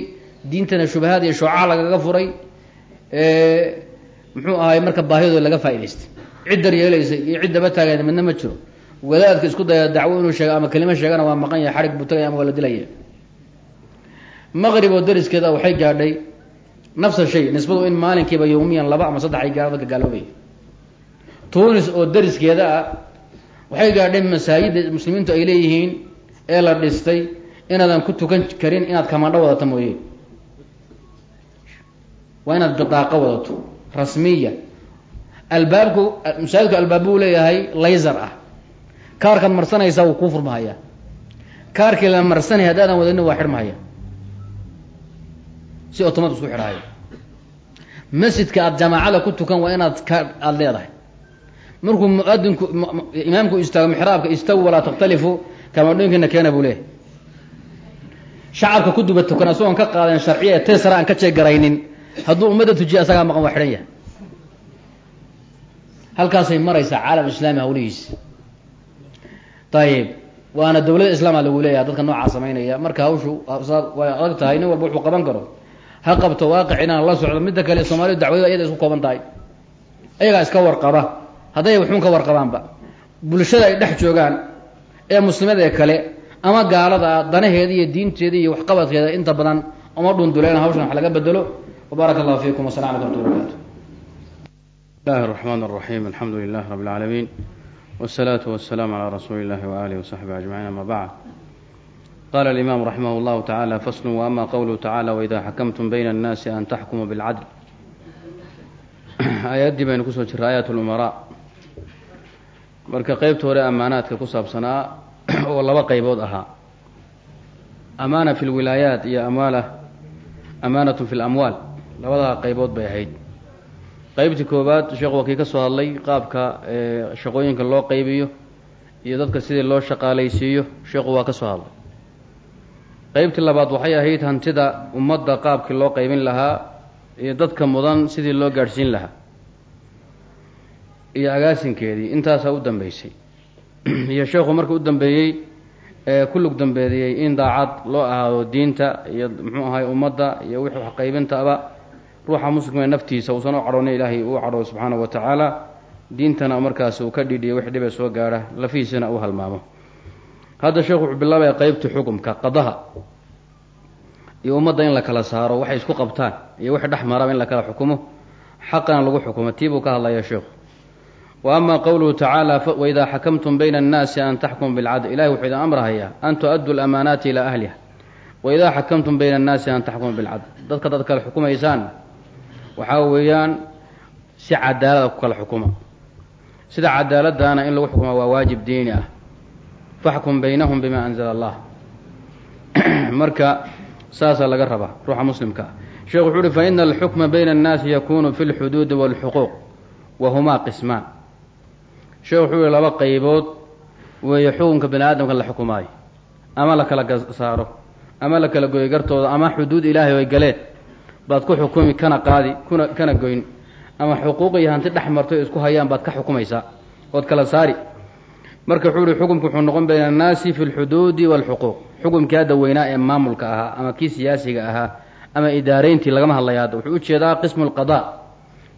Diintana shubahaad iyo shoocaha lagaga furay muxuu ahaay marka baahidooda laga faa'idaystay cid dar yeelaysa iyo cid daba taagayna midna ma jiro wadaadka isku daya dacwo inuu sheego ama kelimo sheegana waa maqan yahay xarig buu ama waa la dilaya maqrib oo dariskeeda waxay gaadhay nafsa shay nisbadu in maalinkiiba yawmiyan laba ama saddex ay gaalo dadka gaaloobay. Tunis oo dariskeeda ah waxay gaadhay masaajidda muslimiintu ay leeyihiin ee la dhistay inaadan ku tukan karin inaad kamaandho wadato mooye. Waa inaad bidaaqo wadato rasmiya. Albaabku masaajidku albaab buu leeyahay layser ah kaarkaad marsanaysaa wuu kuu furmahaya kaarkii la marsanaya haddaadan wadanin waa xidhmahaya si otomad isku xidhahaya masjidka aada jamaacada ku tukan waa inaad ka aada leedahay. Markuu muadinku imaamku istaago mixraabka istaw walaa takhtalifu kamaadhooyinkiina keena buu leeyahay. Shacabka ku duba tukan isagoon ka qaadan sharciya ee tesara aan ka jeegaraynin hadduu ummadda tujiya asagaa maqan waa xidhan yahay. Halkaasay maraysaa caalam islaami hawlihiisi ayib waana dowladda islaama ah lagu leeyaha dadka noocaa samaynaya. Marka hawshu way adag tahay nin walba wuxuu qaban karo. Ha qabto waaqic inaan la socdo midda kale soomaalidu dacwadeeda ayada isku kooban tahay. Ayagaa iska warqaba. Haday wuxuun ka warqabaanba. Bulshada ay dhex joogaan ee muslimadae kale ama gaalada danaheeda iyo diinteeda iyo waxqabadkeeda inta badan uma dhunduleyna hawshan wax laga bedelo wbaaraka allahu fiikum wasalam aleykum waraxmatu bismillahi raxmaan raxiim alxamdu lilah rab lcaalamiin wsalaatu wasalaamu على rasuuli illahi waaalihi wasaxbi ajmaciin ama bacd qaala alimaamu raximah llahu tacaala faslun wa ama qowluhu tacaala waidaa xakamtum bayna annaasi an taxkumuu bilcadl aayaddii baynu ku soo jiray aayaat lumaraa marka qeybta hore ammaanaadka ku saabsanaa oo laba qeybood ahaa amaana fi lwilaayaat iyo amwaala amaanatun fi lamwaal labadaa qeybood bay ahayd qeybtii koowaad sheekhu waa kii ka soo hadlay qaabka shaqooyinka loo qaybiyo iyo dadka sidii loo shaqaalaysiiyo. Sheekhu waa ka soo hadlay. Qeybtii labaad waxay ahayd hantida ummadda qaabkii loo qaybin lahaa iyo dadka mudan sidii loo gaadhsiin lahaa iyo agaasinkeedii intaasaa u dambeysay. Iyo sheekhu marka u dambeeyey ee ku lug dambeediyey in daacad loo ahaado diinta iyo muxuu ahay ummadda iyo wixii wax qaybintaba ruuxa muslimka naftiisa uusan u cadhoona ilaahay uu cadhoo subxaanahu wa tacaala. Diintana markaas uu ka dhidhiyo wix dhibe soo gaadha lafihiisana uu halmaamo. Hadda sheekhu wuxuu bilaabaya qeybta xukumka qadaha iyo ummadda in la kala saaro waxay isku qabtaan iyo wixii dhex maraba in la kala xukumo. Xaqana lagu xukumo tii buu ka hadlaya sheekhu wa ama qowluhu tacaala waidaa xakamtum bayna annaasi an taxkumu bilcadl. Ilahi wuxuu idin amrahayaa an tu-addu lamaanaati ilaa ahliha. Waidaa xakamtum bayna annaasi an taxkumu bilcadl. Dadka dad kala xukumaysaan waxaa weeyaan si cadaalada ku kala xukuma. Sida cadaaladdaana in lagu xukuma waa waajib diini ah. Faxkum baynahum bima anzala allah. Marka saasaa laga rabaa ruuxa muslimka. Ah sheekh wuxuu uhi faina alxukma bayna annaasi yakunu fi lxuduudi walxuquuq wa humaa qismaan. Sheekh wuxuu yihi laba qaybood weeye xukunka bani aadamka la xukumaayo. Ama la kala saaro ama la kala goyo gartooda ama xuduud ilaahay ay galeen baad ku xukumi kana qaadi kuna kana goyn ama xuquuq iyo hanti dhex marto isku hayaan baad ka xukumaysaa ood kala saari. Marka wuxuu yihi xukumku wuxuu noqon bayna annaasi fi lxuduudi walxuquuq xukumkii hadda weynaa ee maamulka ahaa ama kii siyaasiga ahaa ama idaarayntii lagama hadlaya hadda wuxuu u jeedaa qismu lqada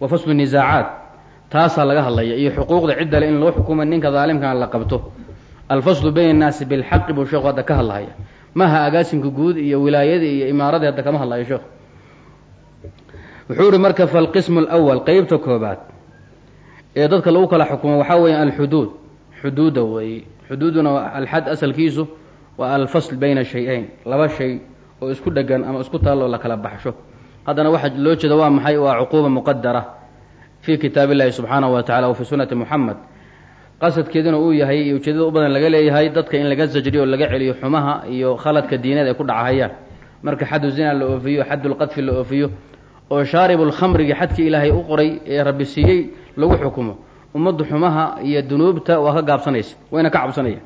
wa faslu nisaacaat taasaa laga hadlaya iyo xuquuqda ciddale in loo xukumo ninka daalimkana la qabto. Alfaslu bayna annaasi bilxaqi buu sheekhu hadda ka hadlahaya. Maaha agaasimka guud iyo wilaayadii iyo imaaradii hadda kama hadlayo sheekhu wuxuu ihi marka falqismu alawal qeybta koobaad ee dadka lagu kala xukumo waxaa weeye alxuduud. Xuduuda weeye. Xuduuduna alxad asalkiisu waa alfasl bayna shay-ayn. Laba shay oo isku dhegan ama isku taalloo la kala baxsho. Haddana waxaa loo jeeda waa maxay? Waa cuquuba muqadara fii kitaab illahi subxaanahu wa tacala wa fii sunnati muxamed qasadkeeduna uu yahay iyo ujeedada u badan laga leeyahay dadka in laga sajriyo oo laga celiyo xumaha iyo khaladka diineed ay ku dhacahayaan marka xaddu zina la oofiyo xaddulqadfi la oofiyo oo shaaribulkhamrigi xadkii ilaahay u qoray ee rabbi siiyey lagu xukumo. Ummaddu xumaha iyo dunuubta waa ka gaabsanaysa wayna ka cabsanaya.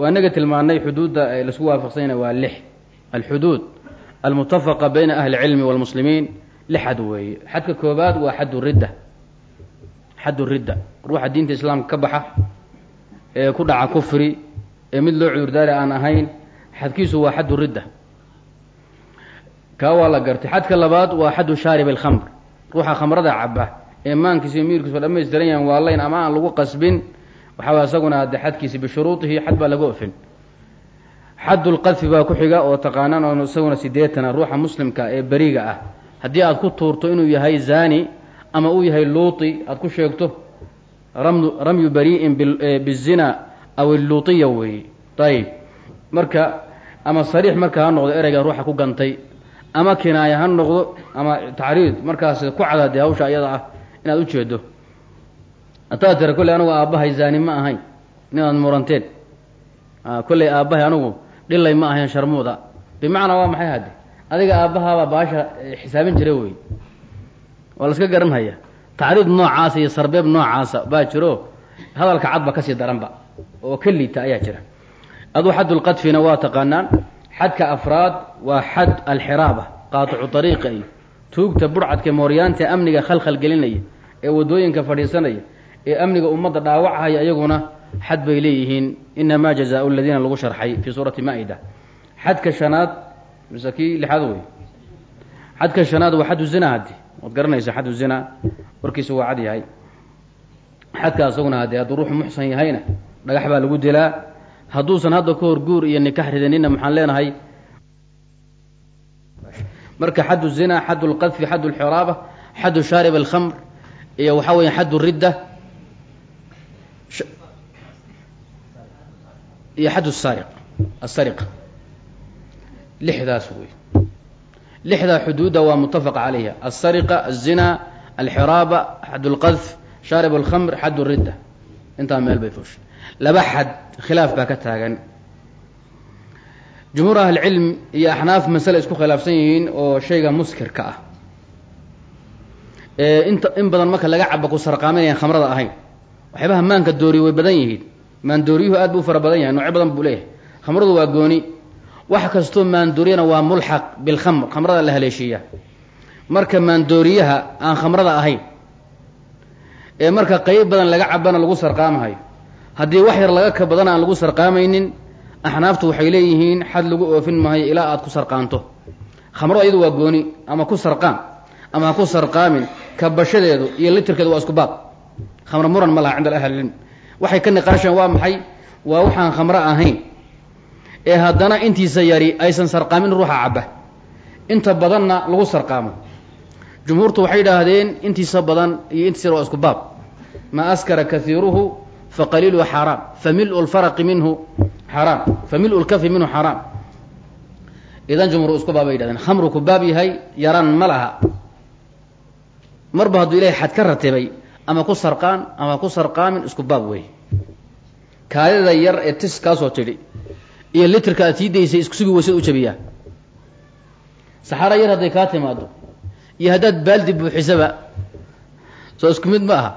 Waa inaga tilmaanay xuduudda la isku waafaqsanyana waa lix. Alxuduud almutafaqa bayna ahli cilmi walmuslimiin lix xad weeye. Xadka koobaad waa xaddu ridda. Xaddu ridda. Ruuxa diinta islaamka ka baxa ee ku dhaca kufri ee mid loo cudurdaari aan ahayn xadkiisu waa xaddu ridda kaa waa la gartay. Xadka labaad waa xaddu shaarib alkhamr. Ruuxa khamrada caba ee maankiisa iyo miirkiisa dhamaystiran yahan waa layn ama aan lagu qasbin. Waxaa isaguna hadde xadkiisi bishuruudihi xad baa laga ofin. Xaddu lqadfi baa ku xiga oo taqaanaan oo isaguna sideetana ruuxa muslimka ee beriga ah. Haddii aad ku tuurto inuu yahay zani ama uu yahay luuti aad ku sheegto ramyu bari'in bizina aw illuutiya weeye. Ayib marka ama sariix marka ha noqdo ereyga ruuxa ku gantay ama kinaaya ha noqdo ama tacriid markaas ku cadaadee hawsha ayada ah inaad ujeedo hataad tira kolley anigu aabbahay zaani ma ahayn inaad muranteen. Kolley aabbahay anigu dhilay ma ahayn sharmuuda. Bimacnaa waa maxay hadde adiga aabbahaabaa baasha xisaabin jira wey waa la iska garanhaya tacriid noocaasa iyo sarbeeb noocaasa baa jiro. Hadalka cadba ka sii daranba. Oo ka liita ayaa jira. Aduu xaddulqadfina waa taqaanaan xadka afraad waa xad alxiraaba qaaticu ariiqa iyo tuugta burcadka mooryaanta amniga khalkhal gelinaya ee waddooyinka fadhiisanaya ee amniga ummadda dhaawachaya iyaguna xad bay leeyihiin. Inamaa jazaau ladiina lagu sharxay fii suurati maa-ida. Xadka shanaad mise kii lixaad wey xadka shanaad waa xaddu zina haddi waad garanaysaa xaddu zina warkiisa waa cad yahay. Xadka isaguna haddi hadduu ruuxu muxsan yahayna dhagax baa lagu dilaa hadduusan hadda ka hor guur iyo nikax ridanina maxaan leenahay? Marka xaddu zina xaddu lqadfi xaddu lxiraaba xaddu shaarib alkhamr iyo waxaa weya xaddu ridda iyo xaddu sariq asariqa lixdaas wey lixdaa xuduudda waa mutafaq calayha. Alsariqa alzina alxiraaba xad اlqadf shaarib اlkhamr xad ridda. Intaa meel bay fushay laba xad khilaaf baa ka taagan. Jumhuur ahlicilm iyo axnaaf masale isku khilaafsan yihiin oo shayga muskirka ah. Inta in badan marka laga caba ku sarqaaminayaan khamrada ahayn. Waxyaabaha maanka dooriyo way badan yihiin. Maandooriyuhu aad buu fara badan yahay noocyo badan buu leeyahay. Khamradu waa gooni. Wax kastoo maandooriyana waa mulxaq bilkhamr khamrada la haleeshiiya. Marka maandooriyaha aan khamrada ahayn ee marka qeyb badan laga cabana lagu sarqaamahayo haddii wax yar laga ka badana aan lagu sarqaamaynin axnaaftu waxay leeyihiin xad lagu oofin maayo ilaa aad ku sarqaanto. Khamradu iyadu waa gooni ama ku sarqaam ama ha ku sarqaamin kabashadeedu iyo litirkeedu waa isku baab. Khamro muran ma laha cinda ahlilcilm waxay ka niqaasheen waa maxay? Waa waxaan khamro ahayn. Ee haddana intiisa yari aysan sarqaamin ruuxa cabba. Inta badanna lagu sarqaamo. Jumhuurtu waxay idhaahdeen intiisa badan iyo intiisa yar waa isku baab. Maa askara kaiiruhu faqaliiluhu xaaraam familu lfaraqi minhu xaraam familu lkafi minhu xaraam idan jumhuur isku baab bay yidhahdeen khamru ku baab yahay yaraan ma laha marba hadduu ilahay xad ka ratibay ama ku sarqaan ama ku sarqaamin isku baab wey kaadida yar ee tis kaasoo tidhi iyo litrka aad sii daysay isku sugi waysad u jabiyaa saxaara yar hadday kaa timaado iyo haddaad baaldi buuxisaba soo isku mid ma aha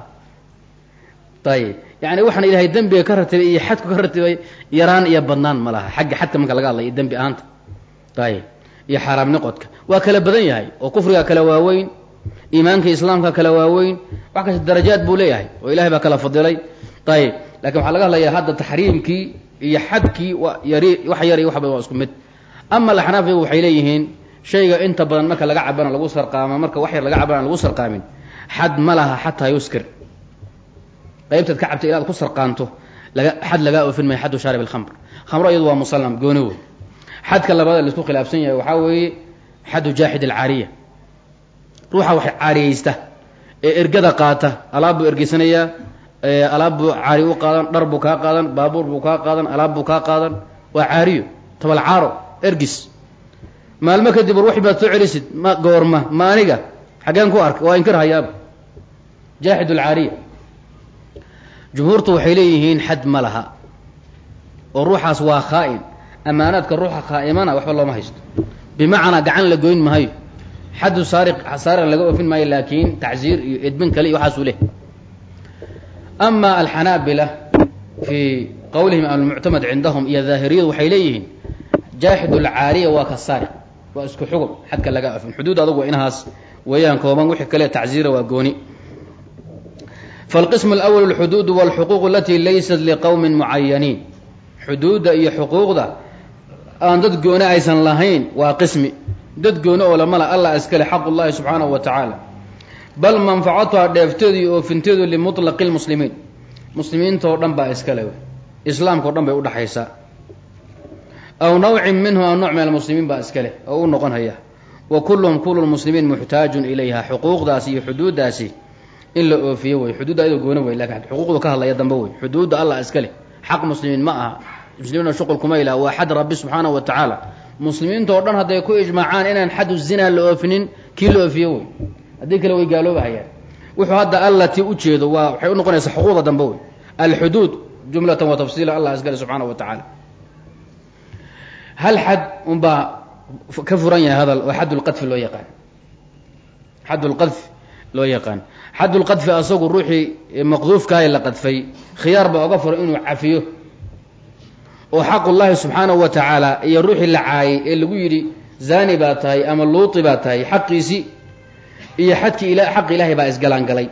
ayib yani waxaana ilahay dembiga ka ratibay iyo xadku ka ratibay yaraan iyo badnaan ma laha. Xagga xadka marka laga hadlaya dembi ahaanta. Ayib iyo xaaraam waa kala badan yahay. Oo kufriga kala waaweyn iimaanka islaamka kala waaweyn wax kasta darajaad buu leeyahay oo ilahay baa kala fadilay. Ayib laakiin waxaa laga hadlaya hadda taxriimkii iyo xadkii yari wax yar iyo wax badan waa isku mid. Ama alaxnaaf iyagu waxay leeyihiin shayga inta badan marka laga cabana lagu sarqaamo marka wax yar laga cabana lagu sarqaamin xad ma laha xataa yuskir qaybtaad ka cabtay ilaad ku sarqaanto xad lagaa oofin maya xaddu shaarib alkhamr. Khamro iyadu waa musallam gooni wey xadka labaad la isku khilaafsan yahay waxaa weeye xaddu jaaxid alcaariya. Ruuxa wax caariyeysta ee ergada qaata alaab buu ergeysanayaa alaab buu caari u qaadan dhar buu kaa qaadan baabuur buu kaa qaadan alaab buu kaa qaadan. Waa caariyo tabalcaaro ergis. Maalmo kadib war waxi baad soo celisid ma goorma ma aniga xaggeen ku arka waa inkar hayaaba. Jaaxid alcaariya jumhuurtu waxay leeyihiin xad ma laha. Oo ruuxaas waa khaa'in ammaanaadka ruuxa khaa'imana waxba looma haysto. Bimacnaa gacan la goyn mahayo xaddu saariq saariq laga oofin maayo laakiin tacsiir iyo edbin kale iyo waxaasuu leh. Ama alxanaabila fii qowlihim almuctamad cindahum iyo daahiriyadu waxay leeyihiin jaaxid alcaariya waa ka saariq waa isku xugum xadka laga oofin xuduud adugu waa inahaas weeyaan kooban wixii kale tacsiira waa gooni falqismu alawal alxuduud walxuquuq alatii laysat liqowmin mucayaniin xuduudda iyo xuquuqda aan dad gooni aysan lahayn waa qismi dad gooni oo lamala allah iskale xaq ullahi subxaanahu wa tacaala bal manfacatuha dheefteedu iyo oofinteedu limutlaqi lmuslimiin muslimiintao dhan baa iskale islaamkao dhan bay udhaxaysaa aw nawcin minhu aw nooc min almuslimiin baa iskale oo u noqon haya wa kulluhum kullu lmuslimiin muxtaajun ilayha xuquuqdaasi iyo xuduuddaasi in la oofiyo wey xuduudda ayadoo gooni wey laakiin xuquuqdu ka hadlaya dambe wey xuduudda allah iska leh. Xaq muslimiin ma aha. Muslimiina shuqul kuma ilaha waa xad rabbi subxaanahu wa tacaala muslimiinta oo dhan hadday ku ijmaacaan inaan xadu zinaa la oofinin kii la oofiyo wey haddii kale way gaaloobahayaan wuxuu hadda alla ti ujeedo waa waxay unoqonaysaa xuquuqda dambe wey alxuduud jumlatan wa tafsiila allah iskale subxaanahu wa tacaala hal xad unbaa ka furan yahay hadal oo xad lqadfi loo yaqaan. Xad lqadfi loo yaqaan. Xad lqadfi asagu ruuxii maqduufkaah la qadfay. Khiyaar baa oga furan inuu cafiyo. Oo xaqullaahi subxaanahu wa tacaala iyo ruuxii la caayay ee lagu yidhi zani baa tahay ama luuti baa tahay xaqiisii iyo xadkii xaqa ilaahay baa isgalaangalay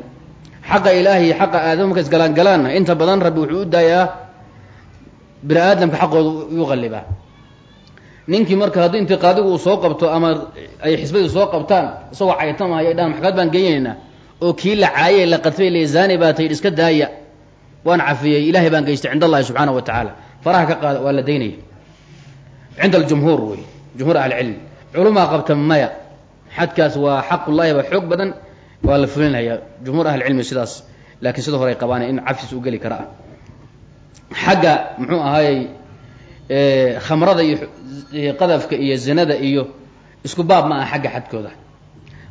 xaqa ilaahay xaqa aadama marka isgalaangalaanna inta badan rabbi wuxuu u daayaa bini aadamka xaqooda u qallibaa ninkii marka haddii uu soo qabto ama ay xisbadii soo qabtaan isagoo caytamahaya dhahan maxkamad baan geynaynaa oo kii la caayay la qadfay le baa tayidhi iska daaya. Waan cafiyey ilahay baan geystay cind allahi subxaana wa tacaala. Faraha ka qaada waa la daynaya cinda aljumhuur wey jumhuur ahlicilm culumaa qabta maya. Xadkaas waa xaqullahi baa xoog badan waa la fulinaya. Jumhuur ahlicilmi sidaas laakiin sida hore ay in cafis u geli kara ah. Xagga muxuu ahaayey khamrada iyo qadafka iyo zinada iyo isku baab ma aha xagga xadkooda.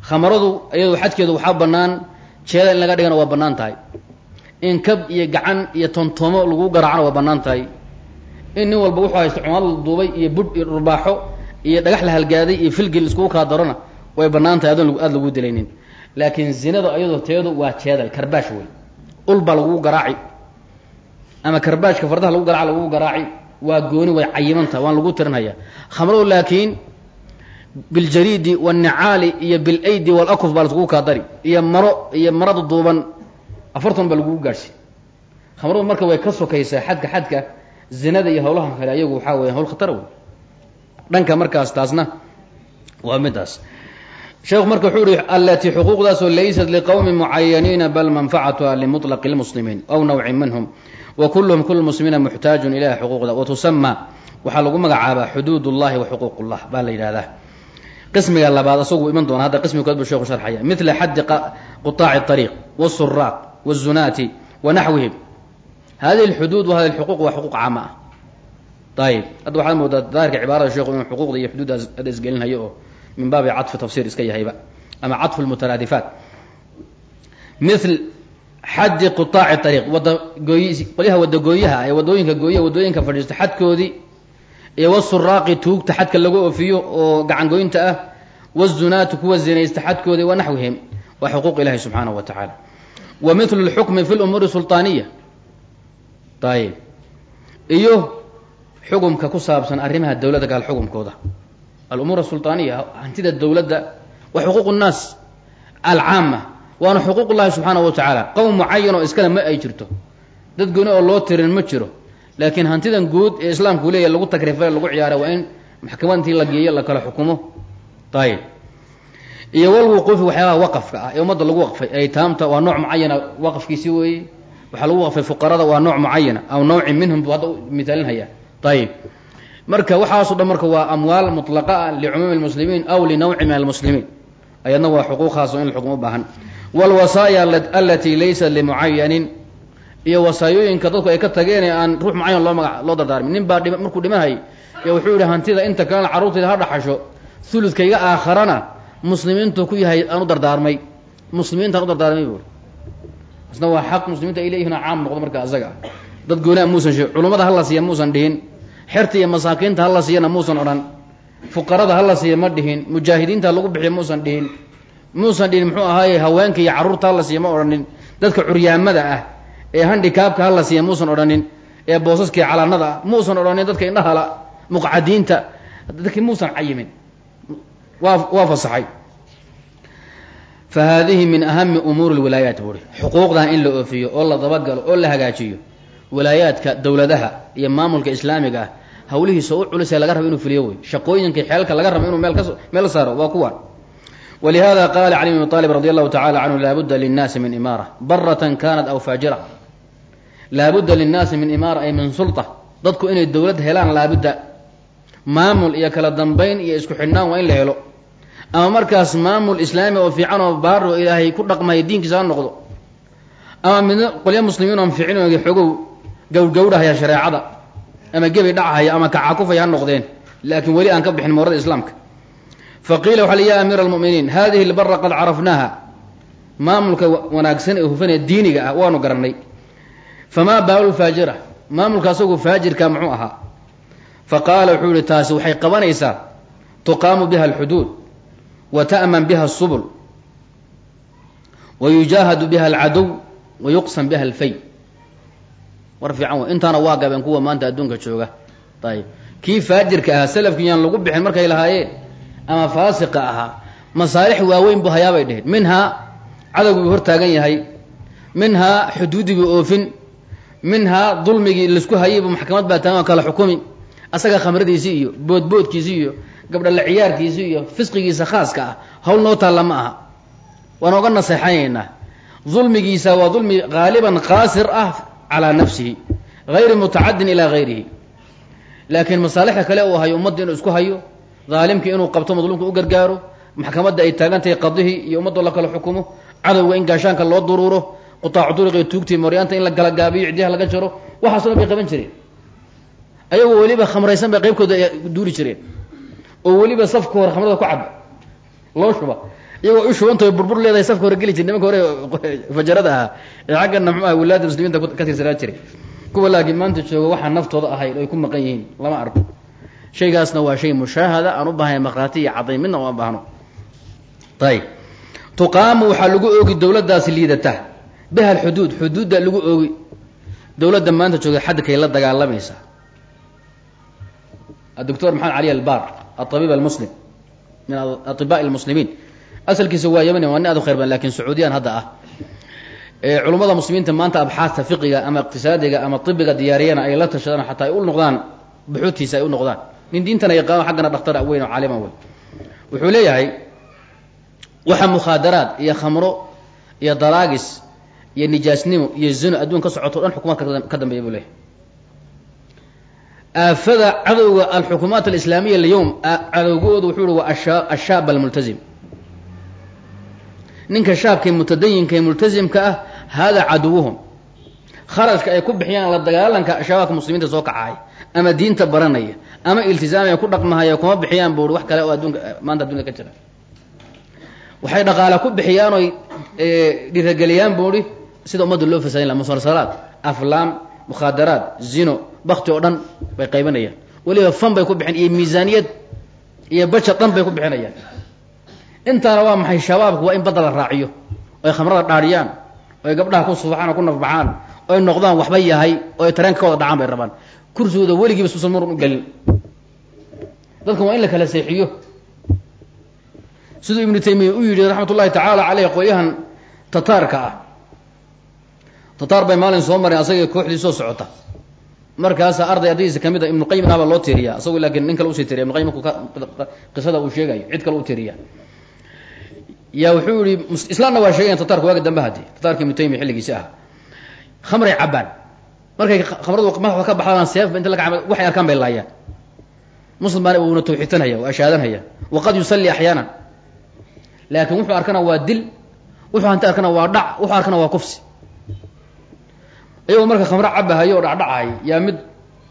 Khamradu iyadu xadkeedu waxaa banaan jeeda in laga dhigana waa bannaan tahay. In kab iyo gacan iyo tontoomo lagu garaacana waa bannaan tahay. In nin walba wuxuu haysta cumaad la duubay iyo budh iyo dhurbaaxo iyo dhagax la halgaaday iyo filgil iskugu kaa darona way bannaan tahay adoon aada lagu dilaynin. Laakiin zinada iyadoo teedu waa jeedal karbaash wey ul baa lagu garaaci. Ama karbaashka fardaha lagu garaac lagu garaaci waa gooni way cayimantaha waan lagu tirinhayaa khamradu laakiin biljariidi wاnicaali iyo bilaydi wاlakuf baa laiskugu kaa dari iyo maro iyo marada duuban afartan baa lagugu gaadhsi khamradu marka way ka sokaysaa xadka xadka zinada iyo hawlahan kale ayagu waxaa weya hawl khatara wey dhanka markaas taasna waa midaas sheekhu marka wuxuu ihi alatii xuquuqdaasoo laysat liqowmi mucayaniina bal manfacatuha limuطlaqi اlmuslimiin aw nawcin minhum wakulluhum kul muslimiina muxtaajun ilaha xuquuqda. Watusama waxaa lagu magacaabaa xuduud ullahi wa xuquuqullah baa la yidhahdaa qismiga labaad asagu iman doona hadda qismigood buu sheeku sharxaya midla xaddi qutaaci ariiq wasuraaq wzunaati wa naxwihim. Hadihi lxuduud wa hadihi lxuquuq waa xuquuq caama ah. Ayib hadda waxaad moodaa daahirka cibaarada sheekhu inuu xuquuqda iyo xuduuddaas adeesgelinhayo oo min baabi cafi tafsiir iska yahayba ama cafu lmutaraadifaat xaddi qutaaci ariiq wada gooyi qolyaha wadagooyaha ee waddooyinka gooyaha waddooyinka fadhiista xadkoodii iyo wasuraaqi tuugta xadka lagu oofiyo oo gacangooynta ah wazunaatu kuwa zinaysta xadkooda wa naxwihim waa xuquuq ilahi subxaanahu wa tacaala. Wa mithlu lxukmi fi lumuuri sulطaaniya ayib iyo xukumka ku saabsan arrimaha dowladda gaal xukumkooda. Alumuur sulطaaniya hantida dowladda wa xuquuq nnaas alcaama waana xuquuq llahi subxaanaه wa tacaala qowm mucayan oo iskale ma ay jirto. Dad gooni oo loo tirin ma jiro. Laakiin hantidan guud ee islaamku leeyahy lagu takrifay lagu ciyaaray waa in maxkamad intii la geeyo la kala xukumo. Ayib iyo walwuquufi waxyaabaha waqafka ah ee ummadda lagu waqfay. Aytaamta waa nooc mucayana waqafkiisi weeye waxaa lagu waqfay fuqarada waa nooc mucayana aw nawcin minhum hadda misaalinhaya ayib marka waxaaso dhan marka waa amwaal mutlaqa ah licumuumi lmuslimiin aw linawci min almuslimiin ayadna waa xuquuqhaas oo in la xukum u baahan walwasaaya alatii laysat limucayanin iyo wasaayooyinka dadku ay ka tageen ee aan ruux mucayan loo maga loo dardaarmin. nin baa markuu dhimahay ee wuxuu yihi hantida inta kalena carruurtayda ha dhaxasho huludkayga aakharana muslimiintu ku yahay aan u dardaarmay. Muslimiintaan u dardaarmay buui isna waa xaq muslimiinta ay leeyihiin caam noqdo marka asaga. Dad goonaa muusan sheeg culummada hala siiya muusan dhihin xerta iyo masaakiinta hala siiyana muusan odhan fuqarada hala siiya ma dhihin mujaahidiinta lagu bixiya muusan dhihin muusan dhihin muxuu ahaaye haweenka iyo carruurta hala siiya ma odhanin dadka curyaamada ah ee handikaabka hala siiya muusan odhanin ee boosaskii calaanada ah muusan odhanin dadka indhahala muqcadiinta dadkii muusan cayimin. Waa waa fasaxay. Fa haadihi min ahami umuuri lwilaayaat buuri xuquuqdan in la oofiyo oo la dabagalo oo la hagaajiyo walaayaadka dowladaha iyo maamulka islaamiga ah hawlihiisa u culisee laga rabo inuu fuliyo wey shaqooyinka xeelka laga rabo inuu meel ka meel saaro waa kuwan walihada qaala cali bn abi aalib radi allahu tacala canhu laabudda linnaasi min imaara baratan kanat aw faajira laabudda linnaasi min imaara ay min sulta dadku inay dowlad helaan laabudda maamul iyo kala dambayn iyo isku xidhnaan waa in la helo ama markaas maamul islaami oo fiican oo baar oo ilaahay ku dhaqmaya diinkiisa ha noqdo ama midna qolya muslimiin oon fiicin oo xogow gawrgawrhaya shareecada ama gebi dhachaya ama kacakufaya ha noqdeen laakiin weli aan ka bixin moorada islaamka fa qiila waxa li ya amiira almu'miniin hadihi lbara qad carafnaaha maamulka wanaagsan ee hufanee diiniga ah waanu garanay famaa baalu faajira maamulka asagu faajirka muxuu ahaa fa qaala wuxuu yihi taasi waxay qabanaysaa tuqaamu biha alxuduud wa ta'man biha asubul wa yujaahadu biha alcadow wa yuqsam biha alfay war fiican intaana waa gabeen kuwa maanta adduunka jooga ayib kii faajirka ahaa salafkii yaan lagu bixin markay lahaayeen ama faasiqa ahaa masaalix waaweyn buu hayaabay dheheen minhaa cadowgii hortaagan yahay. Minhaa xuduudiibuu oofin. Minhaa dulmigii la isku hayaybu maxkamad baa taagan oo kala xukumi. Asaga khamradiisii iyo boodboodkiisii iyo gabdha la ciyaarkiisii iyo fisqigiisa khaaska ah hawl noo taalla ma aha. Waan oga naseexanaynaa dulmigiisa waa dulmi haaliban qaasir ah calaa nafsihi hayri mutacadin ilaa hayrihi laakiin masaalixda kale uu hayo ummadda inuu isku hayo daalimkii inuu qabto madluumka u gargaaro maxkamadda ay taagantahay qadihii iyo ummaddo la kala xukumo cadowga in gaashaanka loo duruuro qutaacu duriqi tuugtii moryaanta in la galagaabiyo cidyaha laga jaro waxaaso dhan bay qaban jireen. Ayagoo weliba khamraysan bay qaybkooda duuli jireen. Oo weliba safka hore khamrada ku caba loo shuba. Iyagoo u shubantao burbur leedahay safka hore geli jir nimanka hore fajarada ahaa. Ee xaggana mxu aha wilaada muslimiinta ka tirsanaa jiray. Kuwa laakiin maanta jooga waxaa naftooda ahayd ay ku maqan yihiin lama arko shaygaasna waa shay mushaahada aan u baahana maqraati iyo cadayn midna baahno. Ayb tuqaamu waxaa lagu oogi dowladdaasi liidata. Biha alxuduud xuduudda lagu oogi. Dowladda maanta joogta xadkay la dagaalamaysa. Adoctor maxamed cali albar aabiib almuslim. Min aibai lmuslimiin asalkiisa waa yamani waa ni khayr badan laakiin sacuudiyaan hadda ah. Culummada muslimiinta maanta abxaasta fiqiga ama iqtisaadiga ama ibiga diyaariyana ay la tashadaan xataa ay u noqdaan buxuutiisa ay u noqdaan nin diintana yaqaano xaggana dhakhtar weyn oo caalima wey. Wuxuu leeyahay waxa mukhaadaraad iyo khamro iyo daraagis iyo nijaasnimo iyo zino adduun ka socoto o dhan xukumaad ka dambeeya buu leeyahay. Aafada cadowga alxukuumaat alislaamiya alyowm cadowgoodu wuxuu uhi waa ashaab almultazim. Ninka shaabkay mutadayinka ee multazimka ah hada caduwuhum. Kharajka ay ku bixiyaan la dagaalanka shabaabka muslimiinta soo kacaay ama diinta baranaya ama iltizaamaya ku dhaqmahaya kuma bixiyaan buui wax kale oo adduunka maanta adduunka ka jira. Waxay dhaqaala ku bixiyaan oy dhirageliyaan buuhi sida ummadda loo fasaadin laha musalsalaad aflaam mukhaadaraad zino bakti oo dhan bay qaybanayaan weliba fan bay ku bixin iyo miisaaniyad iyo bajet dhan bay ku bixinayaan. Intaana waa maxay shabaabku? Waa in badda la raaciyo oy khamrada dhaadhiyaan oy gabdhaha ku subaxaan oo ku nafbaxaan oy noqdaan waxba yahay oo ay tareenka ka dhacaan bay rabaan kursigooda weligiiba suusan marun u gelin. Dadkan waa in la kala seexiyo. Siduu ibnu taymiya u yidhi raxmat ullahi tacaala caleyh qolyahan tataarka ah. Tataar bay maalin soo mareen asagii kooxdii soo socota. Markaasa arday ardaydiisa ka mid a ibnu qayim ahbaa loo tiiriya asagoo laakiin nin kale u sii tiriya ibnu qisada uu sheegayo cid kale u tiriya yaa wuxuu islaamna waa sheegayan tatarka waaga dambe hadi tatarka ibnu taymiya xilligiisi ah khamray cabaan markay khamradu madaxda ka baxdaan seefba inta laga caba waxay arkaan bay laayaan. Muslim baana uuna tawxiidsanhaya waa ashaadanhaya waqad yusalli axyaana. Laakiin wuxuu arkana waa dil wuxuu hanta arkana waa dhac wuxuu arkana waa kufsi. Iyagoo marka khamro cabahayo oo dhacdhacahay yaa mid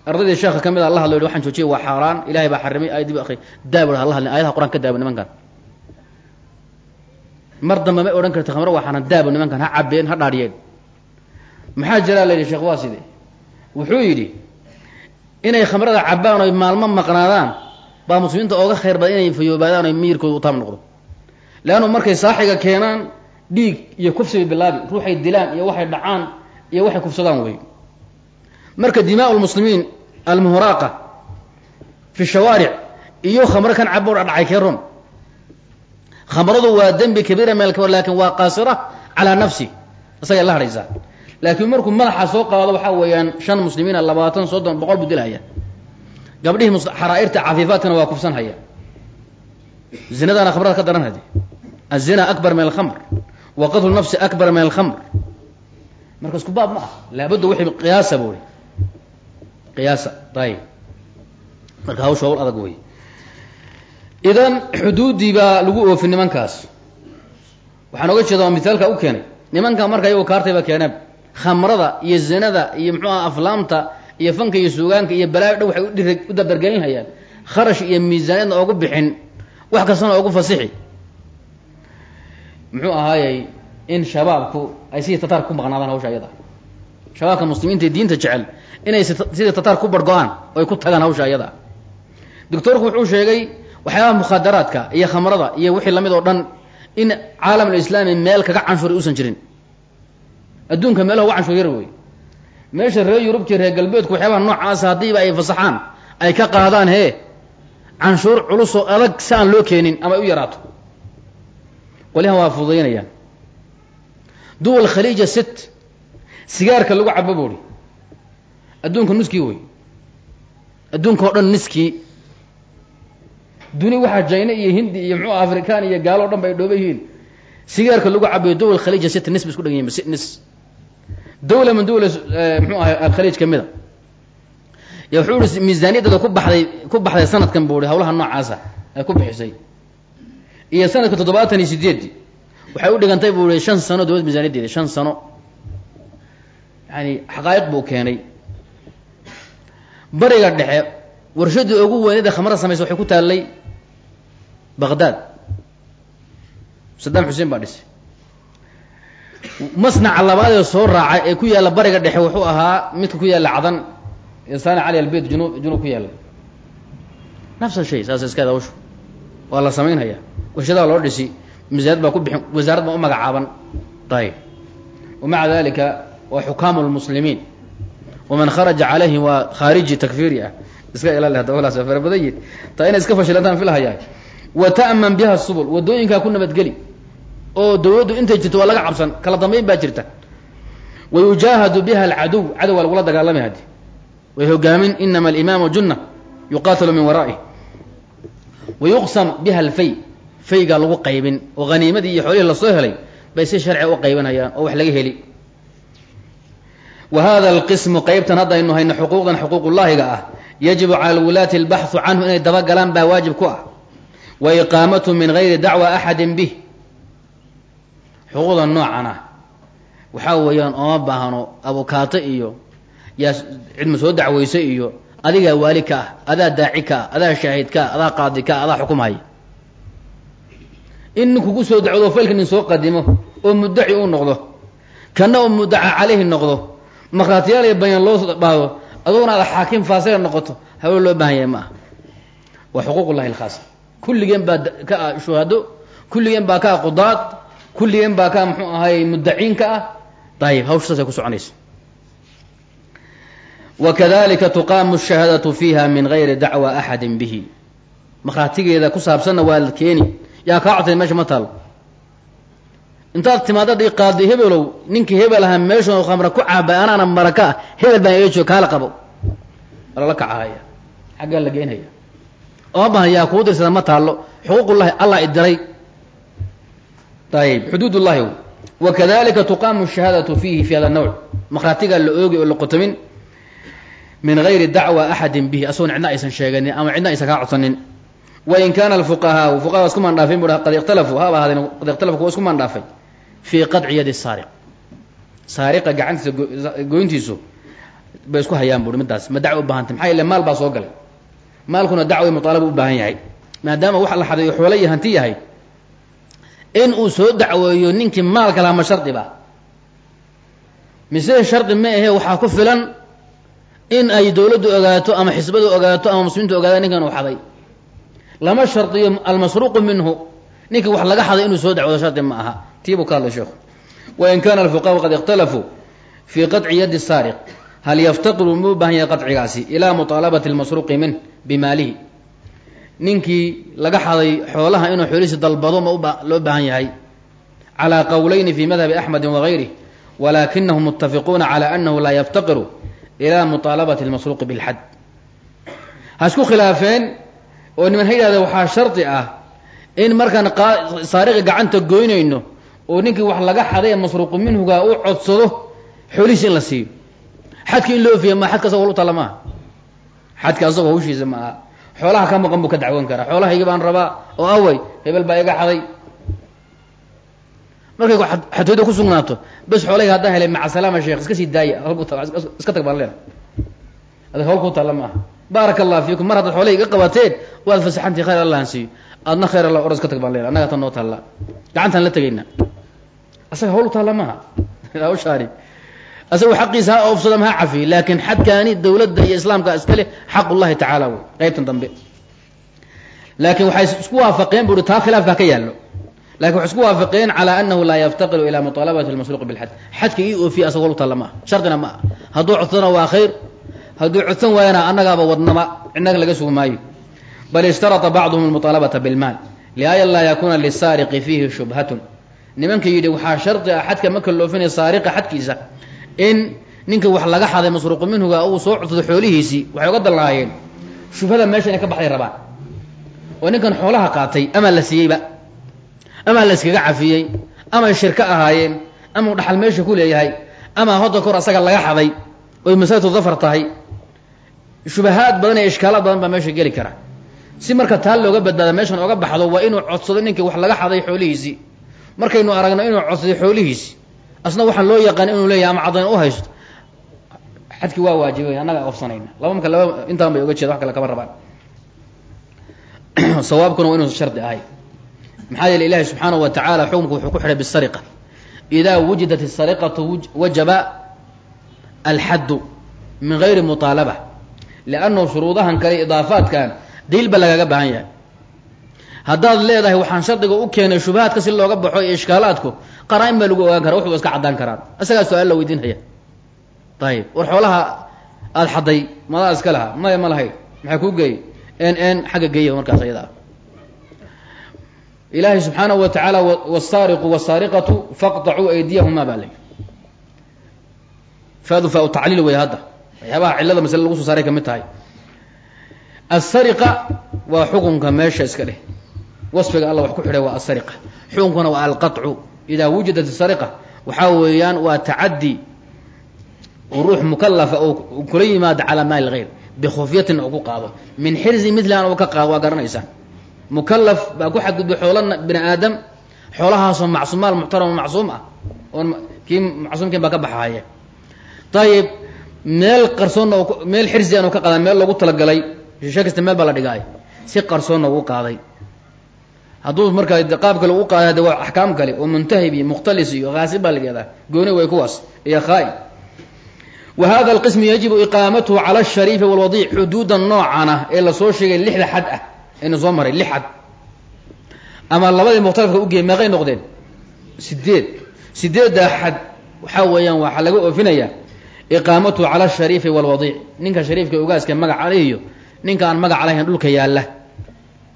ardaydii sheekha ka mid a la hadlo waxaan joojiyay waa xaaraan ilahay baa xarimay ayad dib akri daab hala hadlin ayadaha quraan ka daabo nimankan. Mar dambe may odhan karta khamro waa xaaraan daabo nimankan ha cabeen ha dhaadhiyeen. Maxaa jiraa la sheekh waa wuxuu yidhi inay khamrada cabaan oy maalmo maqnaadaan baa muslimiinta ooga khayr badan inay fayoobaadaan oy miyirkooda u taab noqdo. Leannu markay saaxiga keenaan dhiig iyo kufsi bay bilaabi ruuxay dilaan iyo waxay dhacaan iyo waxay kufsadaan wey marka dimaa lmuslimiin almuhraaqa fi shawaaric iyo khamro kan cabo dhacay keeron khamradu waa dembi kabiira meel kabar laakiin waa qaasira calaa nafsi isagay la hadhaysaa laakiin markuu madaxa soo qaado waxaa weeyaan shan muslimiina labaatan soddon boqol buu dilhaya gabdhihii xaraa'irta cafiifaadkana waa kufsanhaya. Zinadaana khamrada ka daran hadi azina akbar min alkhamr. Wa qatlu nafsi akbar min alkhamr. Marka isku baab ma ah laabudda wixii qiyaasa buui qiyaasa ayib marka hawsha hawl adag wey idan xuduuddii baa lagu oofin nimankaas. Waxaan oga jeeda waa mithaalka u keenay. Nimanka marka iyagoo kaartayba keeneen khamrada iyo zinada iyo muxuu aha aflaamta iyo fanka iyo suugaanka iyo balaayo dhan waxay udhir u dardargelinhayaan kharash iyo miisaaniyadna oogu bixin. Wax kastana oogu fasixi. Muxuu ahaayey in shabaabku ay sidii tataar ku maqnaadaan hawsha ayada shabaabka muslimiinta diinta jecel inay sidii tataar ku bargo-aan oo ay ku tagaan hawsha ayada doctoorku wuxuu sheegay waxyaabaha mukhaadaraadka iyo khamrada iyo wixii la mid oo dhan in caalam alislaami meel kaga canshuri uusan jirin adduunka meelaha uga canshur yar wey meesha reer yurubkii reer galbeedku waxyaabaha noocaasa haddiiba ay fasaxaan ay ka qaadaan hee canshuur culusoo adag si aan loo keenin ama ay u yaraato. Qolyahan waa fududaynayaan. Duwal khaliija sit sigaarka lagu cabo buuri adduunka nuskii wey adduunka oo dhan niskii. Duni waxaa jayna iyo hindi iyo muxuu african iyo gaalo o dhan ba ay dhooba yihiin. Sigaarka lagu cabayo dawal khaliija sit nis ba isku dhan yihiin nis dawla min dawla muxuu ahay alkhaliij kamida ya wuxuu ihi miisaaniyadeeda ku baxday ku baxday sanadkan buu ihi hawlaha noocaasa ay ku bixisay. Iyo sanadka toddobaatan iyo sideedi waxay u dhigantay buu ihi shan sano dowlad miisaaniyadeeda shan sano. Yani xaqaa'iq buu keenay. Bariga dhexe warshadii ugu weyneeda khamrada samaysa waxay ku taallay baqdaad saddam xuseen baa dhisay masnaca labaad ee soo raacay ee ku yaalla bariga dhexe wuxuu ahaa midka ku yaalla cadan saani cali albeyt junub junub ku yaalla. Nafsa shay saas iskaada hawshu. Waa la samaynhayaa warshadaha loo dhisi misaanad baa ku bixin wasaarad baa u magacaaban. Ayib wamaca dalika waa xukaamu lmuslimiin waman kharaja calayhim waa khaariji takfiiri ah. Iska ilaali hadda walaas fara badan taa inay iska fashilantaan filhayaa wa ta'man biha subul waddooyinkaa ku nabadgeli oo dawladdu intay jirto waa laga cabsan. Kala dambayn baa jirta. Wa yujaahadu biha alcaduw. Cadow lagula dagaalamay haddi way hogaamin inama alimaamu junna yuqaatalu min wara'ih wa yuqsam biha alfay. Faygaa lagu qaybin. Oo haniimadii iyo xoolihii la soo helay bay si sharci u qaybanayaan oo wax laga heli. Wa hada alqismu qaybtan haddaynu hayno xuquuqdan xuquuqullaahiga ah. Yajibu cala alwulaati albaxu canhu inay dabagalaan baa waajib ku ah. Wa iqaamatu min gayri dacwa axadin bih xuquuqda noocan ah waxaa weeyaan ooma baahno abukaato iyo yaa cidma soo dacweyso iyo adigaa waali ka ah adaa daaci ka ah adaa shaahid ah adaa qaadi ka ah adaa xukumhaya in ninkugu soo dacwado faylka nin soo qadimo oo muddaci u noqdo kana oo muddaca caleyhi noqdo markhaatiyaal iyo bayaan loo dhaado aduguna aad xaakim faasiga noqoto hawl loo baahan yahay ma ah waa xuquuq ullahi alkhaasa kulligeen baa ka ah shuhado kulligeen baa ka qudaad kulligeen baa ka muxuu ahay muddaciin ka ah. Dayib hawsha saasay ku soconaysa. Wakadalika tuqaamu shahaadatu fiiha min gayri dacwa axadin bihi. Markhaatigeeda ku saabsanna waa la keeni. Yaa kaa codtay meesha ma taalo intaad timaadadii qaadi hebelow ninkii hebel ahaa meeshan khamra ku caabay anaana maraka ah hebel baan joog kaala qabo. Lala kacahaya xaggaa la geynhaya oma baahan yaa kuu dirsada ma taallo. Xuquuqullahi allah idiray ayib xuduud ullahi wakadalika tuqaamu shahaadatu fiihi fi hada nawc markhaatigaa la oogi oo la qotomin min gayri dacwa axadin bihi asagoon cidna aysan sheeganin ama cidna aysan kaa codsanin wain kaana alfuqahaau fuqaha isku maandhaafin bu qad ikhtalafuu haba ahaadeen qad ikhtalafu kuwa isku maandhaafay fii qadci yadi saariq saariqa gacantiisa goyntiisu bay isku hayaan buui middaas ma dacwa u baahantay maxaa yaele maal baa soo galay maalkuna dacwa muطaalaba u baahan yahay maadaama wax la xadayo xoolo iyo yahay in uu soo dacweeyo ninkii maalka lahaa ma shardi ba mise shardi ma ahe waxaa ku filan in ay dawladdu ogaato ama xisbadu ogaato ama muslimiintu ogaadaan ninkan uu xaday lama shardiyo almasruuqu minhu ninka wax laga xaday inuu soo dacwoodo shardi ma aha tiibuu ka hadlay sheekhu wain kana alfuqaau qad ikhtalafuu fii qaطci yadi saariq hal yaftaqiru muu baahan yahay qaطcigaasi ilaa muطaalabati اlmasruuqi minh bimaalihi ninkii laga xaday xoolaha inuu xoolihiisi dalbado ma loo baahan yahay? Calaa qowlayni fii madhabi axmedin wagayrih walaakinahum mutafiquuna calaa annahu laa yaftaqiru ilaa mutaalabati almasruuqi bilxad. Ha isku khilaafeen oo niman ha yidhahdeen waxaa shardi ah in markaan saariqi gacanta goynayno oo ninkii wax laga xaday ee masruuqu minhuga u codsado xoolihiisi in la siiyo. Xadki in loofiya ma xadka asagoo lu tala maaha? Xadka asagoo hawshiisa ma aha xoolaha ka maqan buu ka dacwoon karaa. Xoolahaygi baan rabaa oo away hebel baa iga xaday. Markay xatooyda ku sugnaato bes xoolahayga haddaan helay maca salaama sheekh iska sii daaya. Iska tag baan leena. Adag hawl kuu talla maaha. Baaraka allah fiikum. Mar haddaad xoolahayga iga qabateen waad fasaxantii khayr allah han siiyo adna khayr alla oras ka tag baan leena. Annaga tan noo taalla gacantaan la tegayna. Asaga hawl u taalla maaha. Hawshaani asagu xaqiisa ha ofsado ma ha cafiye laakiin xadkaani dawladda iyo islaamka iskale xaq tacaala wey. Qaybtan dambe. Laakiin waxay isku waafaqeen bu taa khilaafka haka yaallo. Lakin waxay isku waafaqeen calaa anahu laa yaftaqiru ilaa muطaalabati lmasruuq bilxad. Xadka ii oofiye asagoo lugtaalla ma shardina ma ah hadduu codsana waa khayr. Hadduu codsan waayana annagaaba wadnama. Cidnaga laga sugi maayo. Bal ishtarata bacduhum almuطaalabata bilmaal. Lian laa yakuna lisaariqi fiihi shubhatun. Nimanka yidhi waxaa shardi ah xadka marka loofina saariqa xadkiisa in ninka wax laga xaday masruuqu minhuga uu soo codsado xoolihiisii waxay uga dallaayeen shubhada meesha inay ka baxday rabaan oo ninkan xoolaha qaatay ama la siiyeyba ama la iskaga cafiyey ama shirko ahaayeen ama u dhaxal meesha ku leeyahay ama hodda kor asaga laga xaday oy masalatu dafar tahay. Shubahaad badan iyo ishkaalaad badan baa meesha geli kara. Si marka taa looga badbaada meeshan oga baxdo waa inuu codsado ninkii wax laga xaday xoolihiisii markaynu aragno inuu codsaday xoolihiisi asna waxaan loo yaqaan inuu leeyahay ama caddayn u haysto. Xadkii waa waajibay annaga ofsanayna laba marka laba intaan bay oga jeeda wax kale kama rabaan. Sawaabkuna waa inuusan shardi ahay. Maxaa yeele ilahi subxaanahu wa tacaala xukumku wuxuu ku xidhay bisariqa. Idaa wujidat isariqatu wajaba alxaddu min gayri muطaalaba liannahu shuruudahan kale idaafaadkan daliil ba lagaga baahan yahay haddaad leedahay waxaan shardiga u keenay shubahaadka si looga baxo iyo ishkaalaadku qaraa-in baa lagu ogaan kara wuxuba iska caddaan karaan isagaa su'aal la weydiinhaya ayib war xoolaha aada xadday madaa iska lahaa. Maya ma lahayd maxaa kuu geeyey? N n xagga geeya markaas ayada ah ilaahay subxaanahu wa tacaala wsaariqu wsaariqatu faqطacuu aydiyahuma baa lay faadu faa tacliil wey hadda. Waxyaabaha cilada masle lagu soo saaray ka mid tahay. Asariqa waa xukunka meesha iska dheh wasfiga alla wax ku xidhay waa asariqa. Xukunkuna waa alqaطcu idaa wujidat asariqa waxaa weeyaan waa tacadi ruux mukalafa oo kula yimaado calaa maali hayr bikufyatin qaado. Min xirzi midlan oo ka qaado waa garanaysaa. Mukalaf ku xadgudbay xoola bini aadam xoolahaasoo macsuumaal muxtarama macsuum ah oon kii macsuumkiin baa ka baxahaya ayib meel qarsoonna meel xirzi aan ka qaadan meel loogu talagalay shishe kasta meel baa la dhigaay si qarsoonna ugu qaaday hadduu markaa qaab kale ugu qaaday de waa axkaam kale oo muntahib iyo mukhtalis iyo haasib baa lageedaa gooni way kuwaas iyo khaa-in wa hada alqismu yajibu iqaamatuhu cala ashariifi walwadiic xuduuda noocana ee la soo sheegay lixda xad ah. Ayna soo maray lix xad. Ama labadii mukhtalifka ugeey meeqay noqdeen? Sideed sideeddaa xad waxaa weeyaan waxaa laga oofinayaa. Iqaamatuhu cala ashariifi walwadiic ninka shariifka ogaaska magac iyo ninka aan magac lahayn dhulka yaalla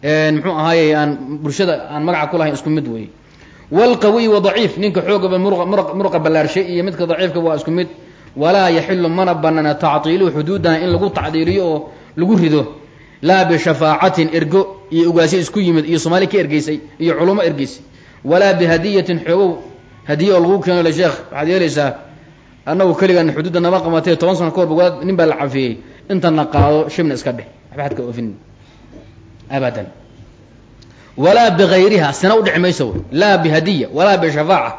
muxuu ahaaye aan bulshada aan magaca ku lahayn isku mid weeye wlqawiy wadaciif ninka xoogaba muruqa ballaarshay iyo midka daciifka waa isku mid. Walaa yaxilu mana banaana tactiiluhu xuduudana in lagu tacdiiliyo oo lagu rido. Laa bishafaacatin ergo iyo ugaasyo isku yimid iyo soomaali ka ergeysay iyo culummo ergeysay. Walaa bihadiyatin xoogow hadiye oo lagu keeno le sheekh waxaad yeelaysaa annagu keligan xuduudda nama qamatay toban sano kahor ba nin baa la cafiyey. Intana qaado shibna iska dheh waxba xadka oofin abadan walaa bigayriha sina udhici mayso wy laa bihadiya walaa bishafaaca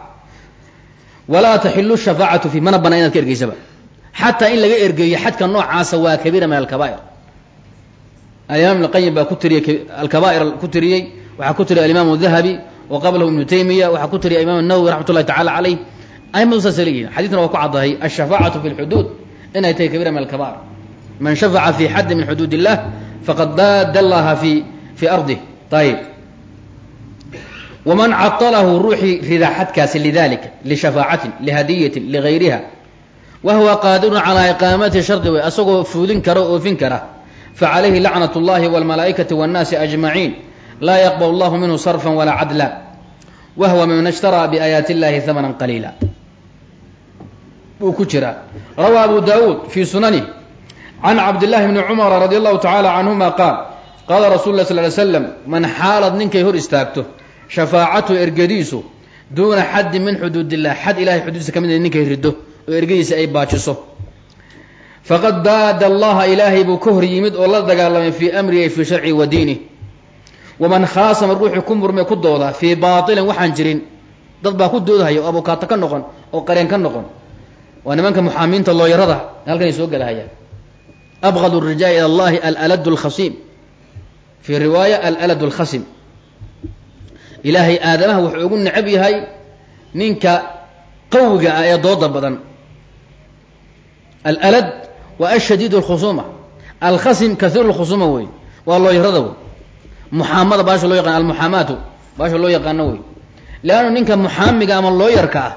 walaa taxilu shafaacatu fi mana banaa inaad ka ergeysaba xataa in laga ergeeyo xadka noocaasa waa kabiira min alkabaa'ir alimaam ibn qayim baa ku tiriyey alkabaa'ir ku tiriyey waxaa ku tiriyay alimaam dahabi wa qablahu ibnu taymiya waxaa ku tiriyay imaam nawowi raxmat ullahi tacala caleyh aimadu saasay leeyihiin xadiidkuna waa ku caddahay alshafaacatu fi lxuduud inay tahay kabiira min alkabaa'ir man shafaca fi xaddi min xuduud illah faqad daada allaha fi fi ardih ayib waman caalahu ruuxii rida xadkaasi lidalika lishafaacatin lihadiyatin ligayriha wa huwa qaadirun calaa iqaamati shardi wey asagoo fuudin kara o oofin kara facalayhi lacnat اllahi wاlmalaa'ikati wاnnaasi ajmaciin laa yaqbal allahu minhu sarfan walaa cadla wa huwa miman ishtaraa biaayaati illahi hamanan qaliila buu ku jiraa rawaa abu daawuud fii sunanih can cabdillahi bni cumara radi allahu tacala canhuma qaal qaala rasul lah sal ly slam man xaalad ninkay hor istaagto shafaacatu ergadiisu duuna xaddin min xuduud illah xad ilahay xuduudisa ka mid ninkay rido oo ergadiisa ay baajiso faqad daada allaha ilaahay buu ka hor yimid oo la dagaalamay fii amrihi fii sharci wa diinih waman khaasama ruuxii ku murmay ku dooda fii baatilin waxaan jirin dad baa ku doodahaya oo abukaato ka noqon oo qareen ka noqon waa nimanka muxaamiinta looyarada halkanay soo gelahayaan abqad rijaal ila allahi alalad lkhasiim fii riwaaya alalad lkhasim ilaahay aadamaha wuxuu ugu necab yahay ninka qawiga ah ee dooda badan alalad waa ashadiid اlkhusuma alkhasim kaiir اlkhusuma wey waa looyarada wey muxaamada baasha loo yaqan almuxaamaatu baasha loo yaqaano wey leannu ninka muxaamiga ama looyarka ah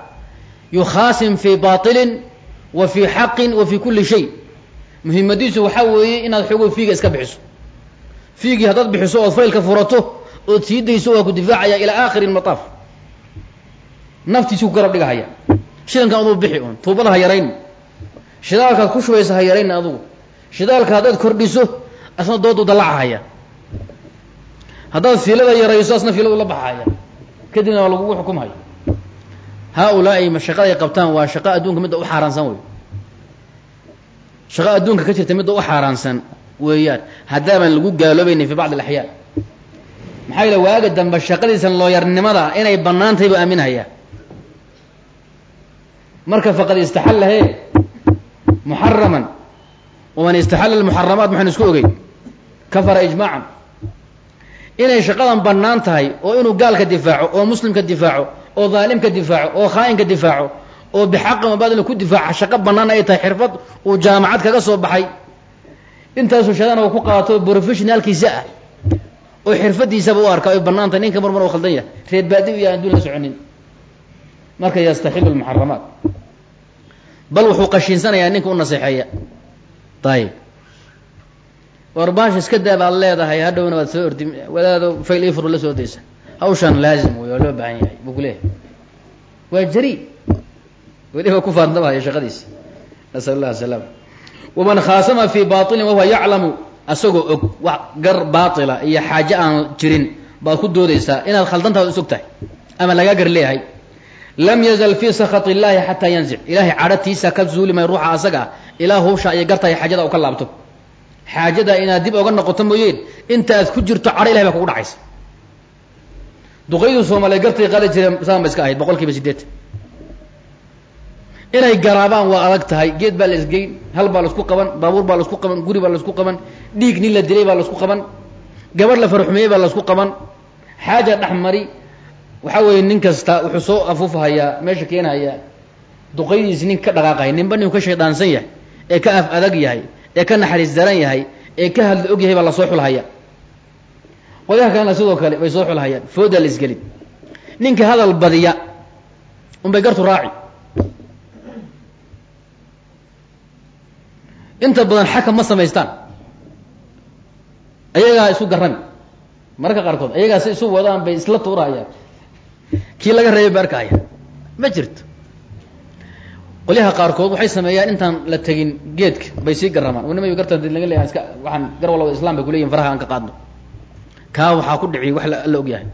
yukhaasim fii baطilin wa fii xaqin wa fii kuli shay muhimadiisu waxaa weeye inaad xoogo fiiga iska bixiso. Fiigii haddaad bixiso ood faylka furato ood sii dayso waa ku difaacaya ilaa aakhiri mataaf naftiisii ku garab dhigahaya. Shidankan aduu bixi un tuubada ha yarayn. Shidaalkaad ku shubaysa ha yarayn adugu. Shidaalka haddaad kordhiso asna doodu dallacahaya. Haddaad fiilada yarayso asna fiiladu la baxahaya. Kadibna waa lagugu xukumhaya haa-ulaa'i shaqaday qabtaan waa shaqo adduunka midda u xaaraansan wey shaqo adduunka ka jirta midda u xaaraansan weeyaan. Haddaaban lagu gaaloobaynin fi bacd alaxyaa maxaa yile waaga dambe shaqadiisan looyarnimada inay bannaan tahay buu aaminhayaa marka faqad istaxallahe muxaraman waman istaxalla almuxaramaat maxaynu isku ogey kafara ijmaacan. Inay shaqadan bannaan tahay oo inuu gaalka difaaco oo muslimka difaaco oo daalimka difaaco oo khaa'inka difaaco oo bixaqi mabaadil ku difaaca shaqo bannaan ay tahay xirfad uu jaamacad kaga soo baxay. Intaasuu shadana uu ku qaato professionaalkiisa ah oo xirfadiisaba u arka ay bannaan tahay ninka marmar u khaldan yahay reer baadi u yahay adduun soconin. Marka yastaxilu lmuxaramaat bal wuxuu qashiinsanayaa ninka u naseexeeya. Ayib war iska daa leedahay hadhowna waad soo ordi wadaado fayl ifru la soo daysa. Hawshaan laazim wey loo baahan yahay buu waa jari weliba ku faadnabahaya shaqadiisa nasal allah asalaam waman khaasama fii baailin wahuwa yaclamu asagoo og wax gar baatila iyo xaaje aan jirin baad ku doodaysaa inaad khaldantaad is og tahay ama lagaa gar leeyahay. Lam yazal fii sakhat illaahi xataa yanzic ilaahay cadhatiisa ka zuuli may ruuxa asaga ilaa hawsha iyo garta iyo xaajada u ka laabto. Xaajada inaad dib oga noqoto mooyeen intaaad ku jirto cadho ilahay baa kugu dhacaysa. Duqaydu soomaaliya gartay qaali jireen saan ba iska ahayd boqol kiiba sideetan inay garaabaan waa adag tahay geed baa la isgeyn hal baa la isku qaban baabuur baa la isku qaban guri baa la isku qaban dhiig nin la dilay baa la isku qaban gabadh la farxumeeyey baa la isku qaban. Xaaja dhexmari waxaa weeye nin kasta wuxuu soo afuufhayaa meesha keenhaya duqaydiisi nin ka dhaqaaqaya ninba ninku ka shaydaansan yahay ee ka af adag yahay ee ka naxariis daran yahay ee ka hadla og yahay baa la soo xulhaya. Qoyaha kalena sidoo kale bay soo xulhayaan foodaa la isgelin ninka hadal badiya unbay gartu raaci inta badan xakam ma samaystaan. Ayagaa isu garami mararka qaarkood ayagaa si isu wadaan bay isla tuurahayaan kii laga reebay ba arkahaya ma jirto. Qolyaha qaarkood waxay sameeyaan intaan la tegin geedka bay sii garamaan nima garta laga leeyahay iska waxaan gar walaba islam bay kuleyihin faraha aan ka qaadno. Kaa waxaa ku dhiciy wax la og yahay.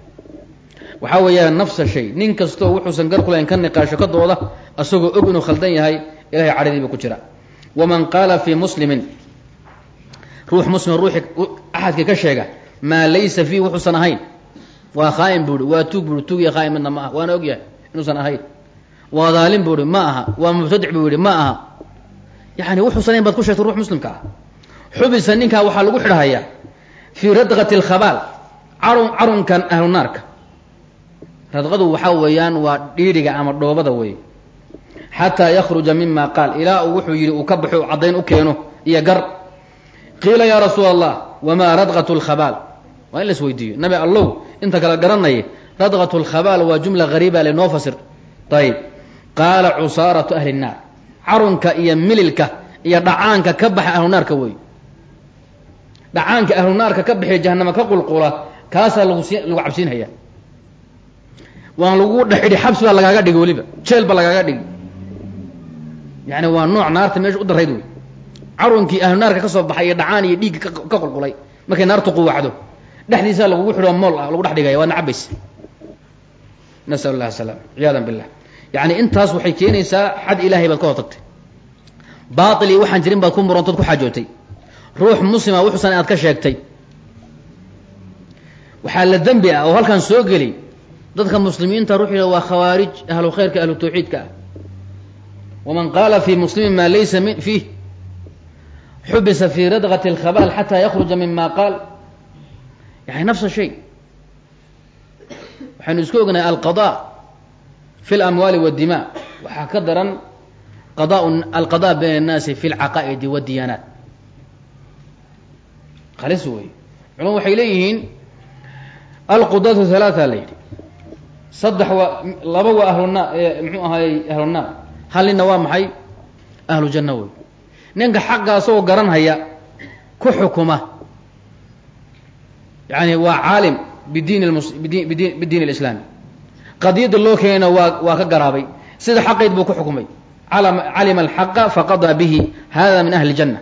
Waxaa weeyaan nafsa shay. Nin kastoo wuxuusan gar kulahayn ka niqaasho ka dooda asagoo og inuu khaldan yahay ilahay cadhadiiba ku jira waman qaala fii muslimin ruux muslim ruuxi axadkii ka sheega maa laysa fiihi wuxuusan ahayn waa khaa'in buuhi waa tuug buuhi tuug iyo khaa'in midna ma aha waana og yahay inuusan ahayn waa daalim buu ihi ma aha waa mubtadic buu yihi ma aha yani wuxuusan ahayn baad ku sheegtay ruux muslimka ah xubisa ninkaa waxaa lagu xidhahayaa fii radqati alkhabaal carun carunkan ahlu naarka radqadu waxaa weeyaan waa dhiidhiga ama dhoobada wey xataa yakruja mima qaal. Ilaa uu wuxuu yidhi uu ka baxo caddayn u keeno iyo gar. Qiila yaa rasuula allah wamaa radqatu lkhabaal waa in la is weydiiyo. Nabi allow inta kale garanaya radqatu lkhabaal waa jumla hariiba le noo fasir. Ayib qaala cusaaratu ahli nnaar carunka iyo mililka iyo dhacaanka ka baxa ahlu naarka wey dhacaanka ahlu naarka ka baxee jahanama ka qulqula kaasaa lagu si lagu cabsiinhaya waan lagu dhexidhi xabsi baa lagaaga dhigi weliba jeel baa lagaaga dhigi yani waa nooc naarta meesha u darayd wey carunkii ahlu naarka ka soo baxay iyo dhacaan iyo dhiigga ka qulqulay. Markay naartu quwacdo dhexdiisaa lagugu xidho mool ah lagu dhex dhigaya waa nacabays nasal allah asalaam ciyaadan billah. Yani intaas waxay keenaysaa xad ilaahay baad ka hortagtay baail iyo waxaan jirin baad ku murantood ku xaajootay. Ruux muslima wuxuusan aad ka sheegtay. Waxaa la dembi ah oo halkan soo geli dadka muslimiinta ruux waa khawaarij ahlu khayrka ahlu tawxiidka ah waman qaala fi muslimin maa laysa mi fiih xubisa fi radqati اlkhabaal xataa yakruja mima qaal yani nafsa shay waxaynu isku ognahay alqada fi اlamwaali wاdima waxaa ka daran qada alqada bayn الnaasi fi اlcaqaa'idi wاdiyaanaat halis wey culama waxay leeyihiin alqudatu halaaa la yidhi saddex waa laba waa ahluna muxuu ahaayey ahlunaar hal nina waa maxay? Ahlu janna wey. Ninka xaqa asagoo garanhaya ku xukuma. Yani waa caalim bidin bidiin اlislaami qadiyadda loo keenayna waa waa ka garaabay. Sida xaqayd buu ku xukumay. Calima alxaqa faqadaa bihi. Hada min ahli janna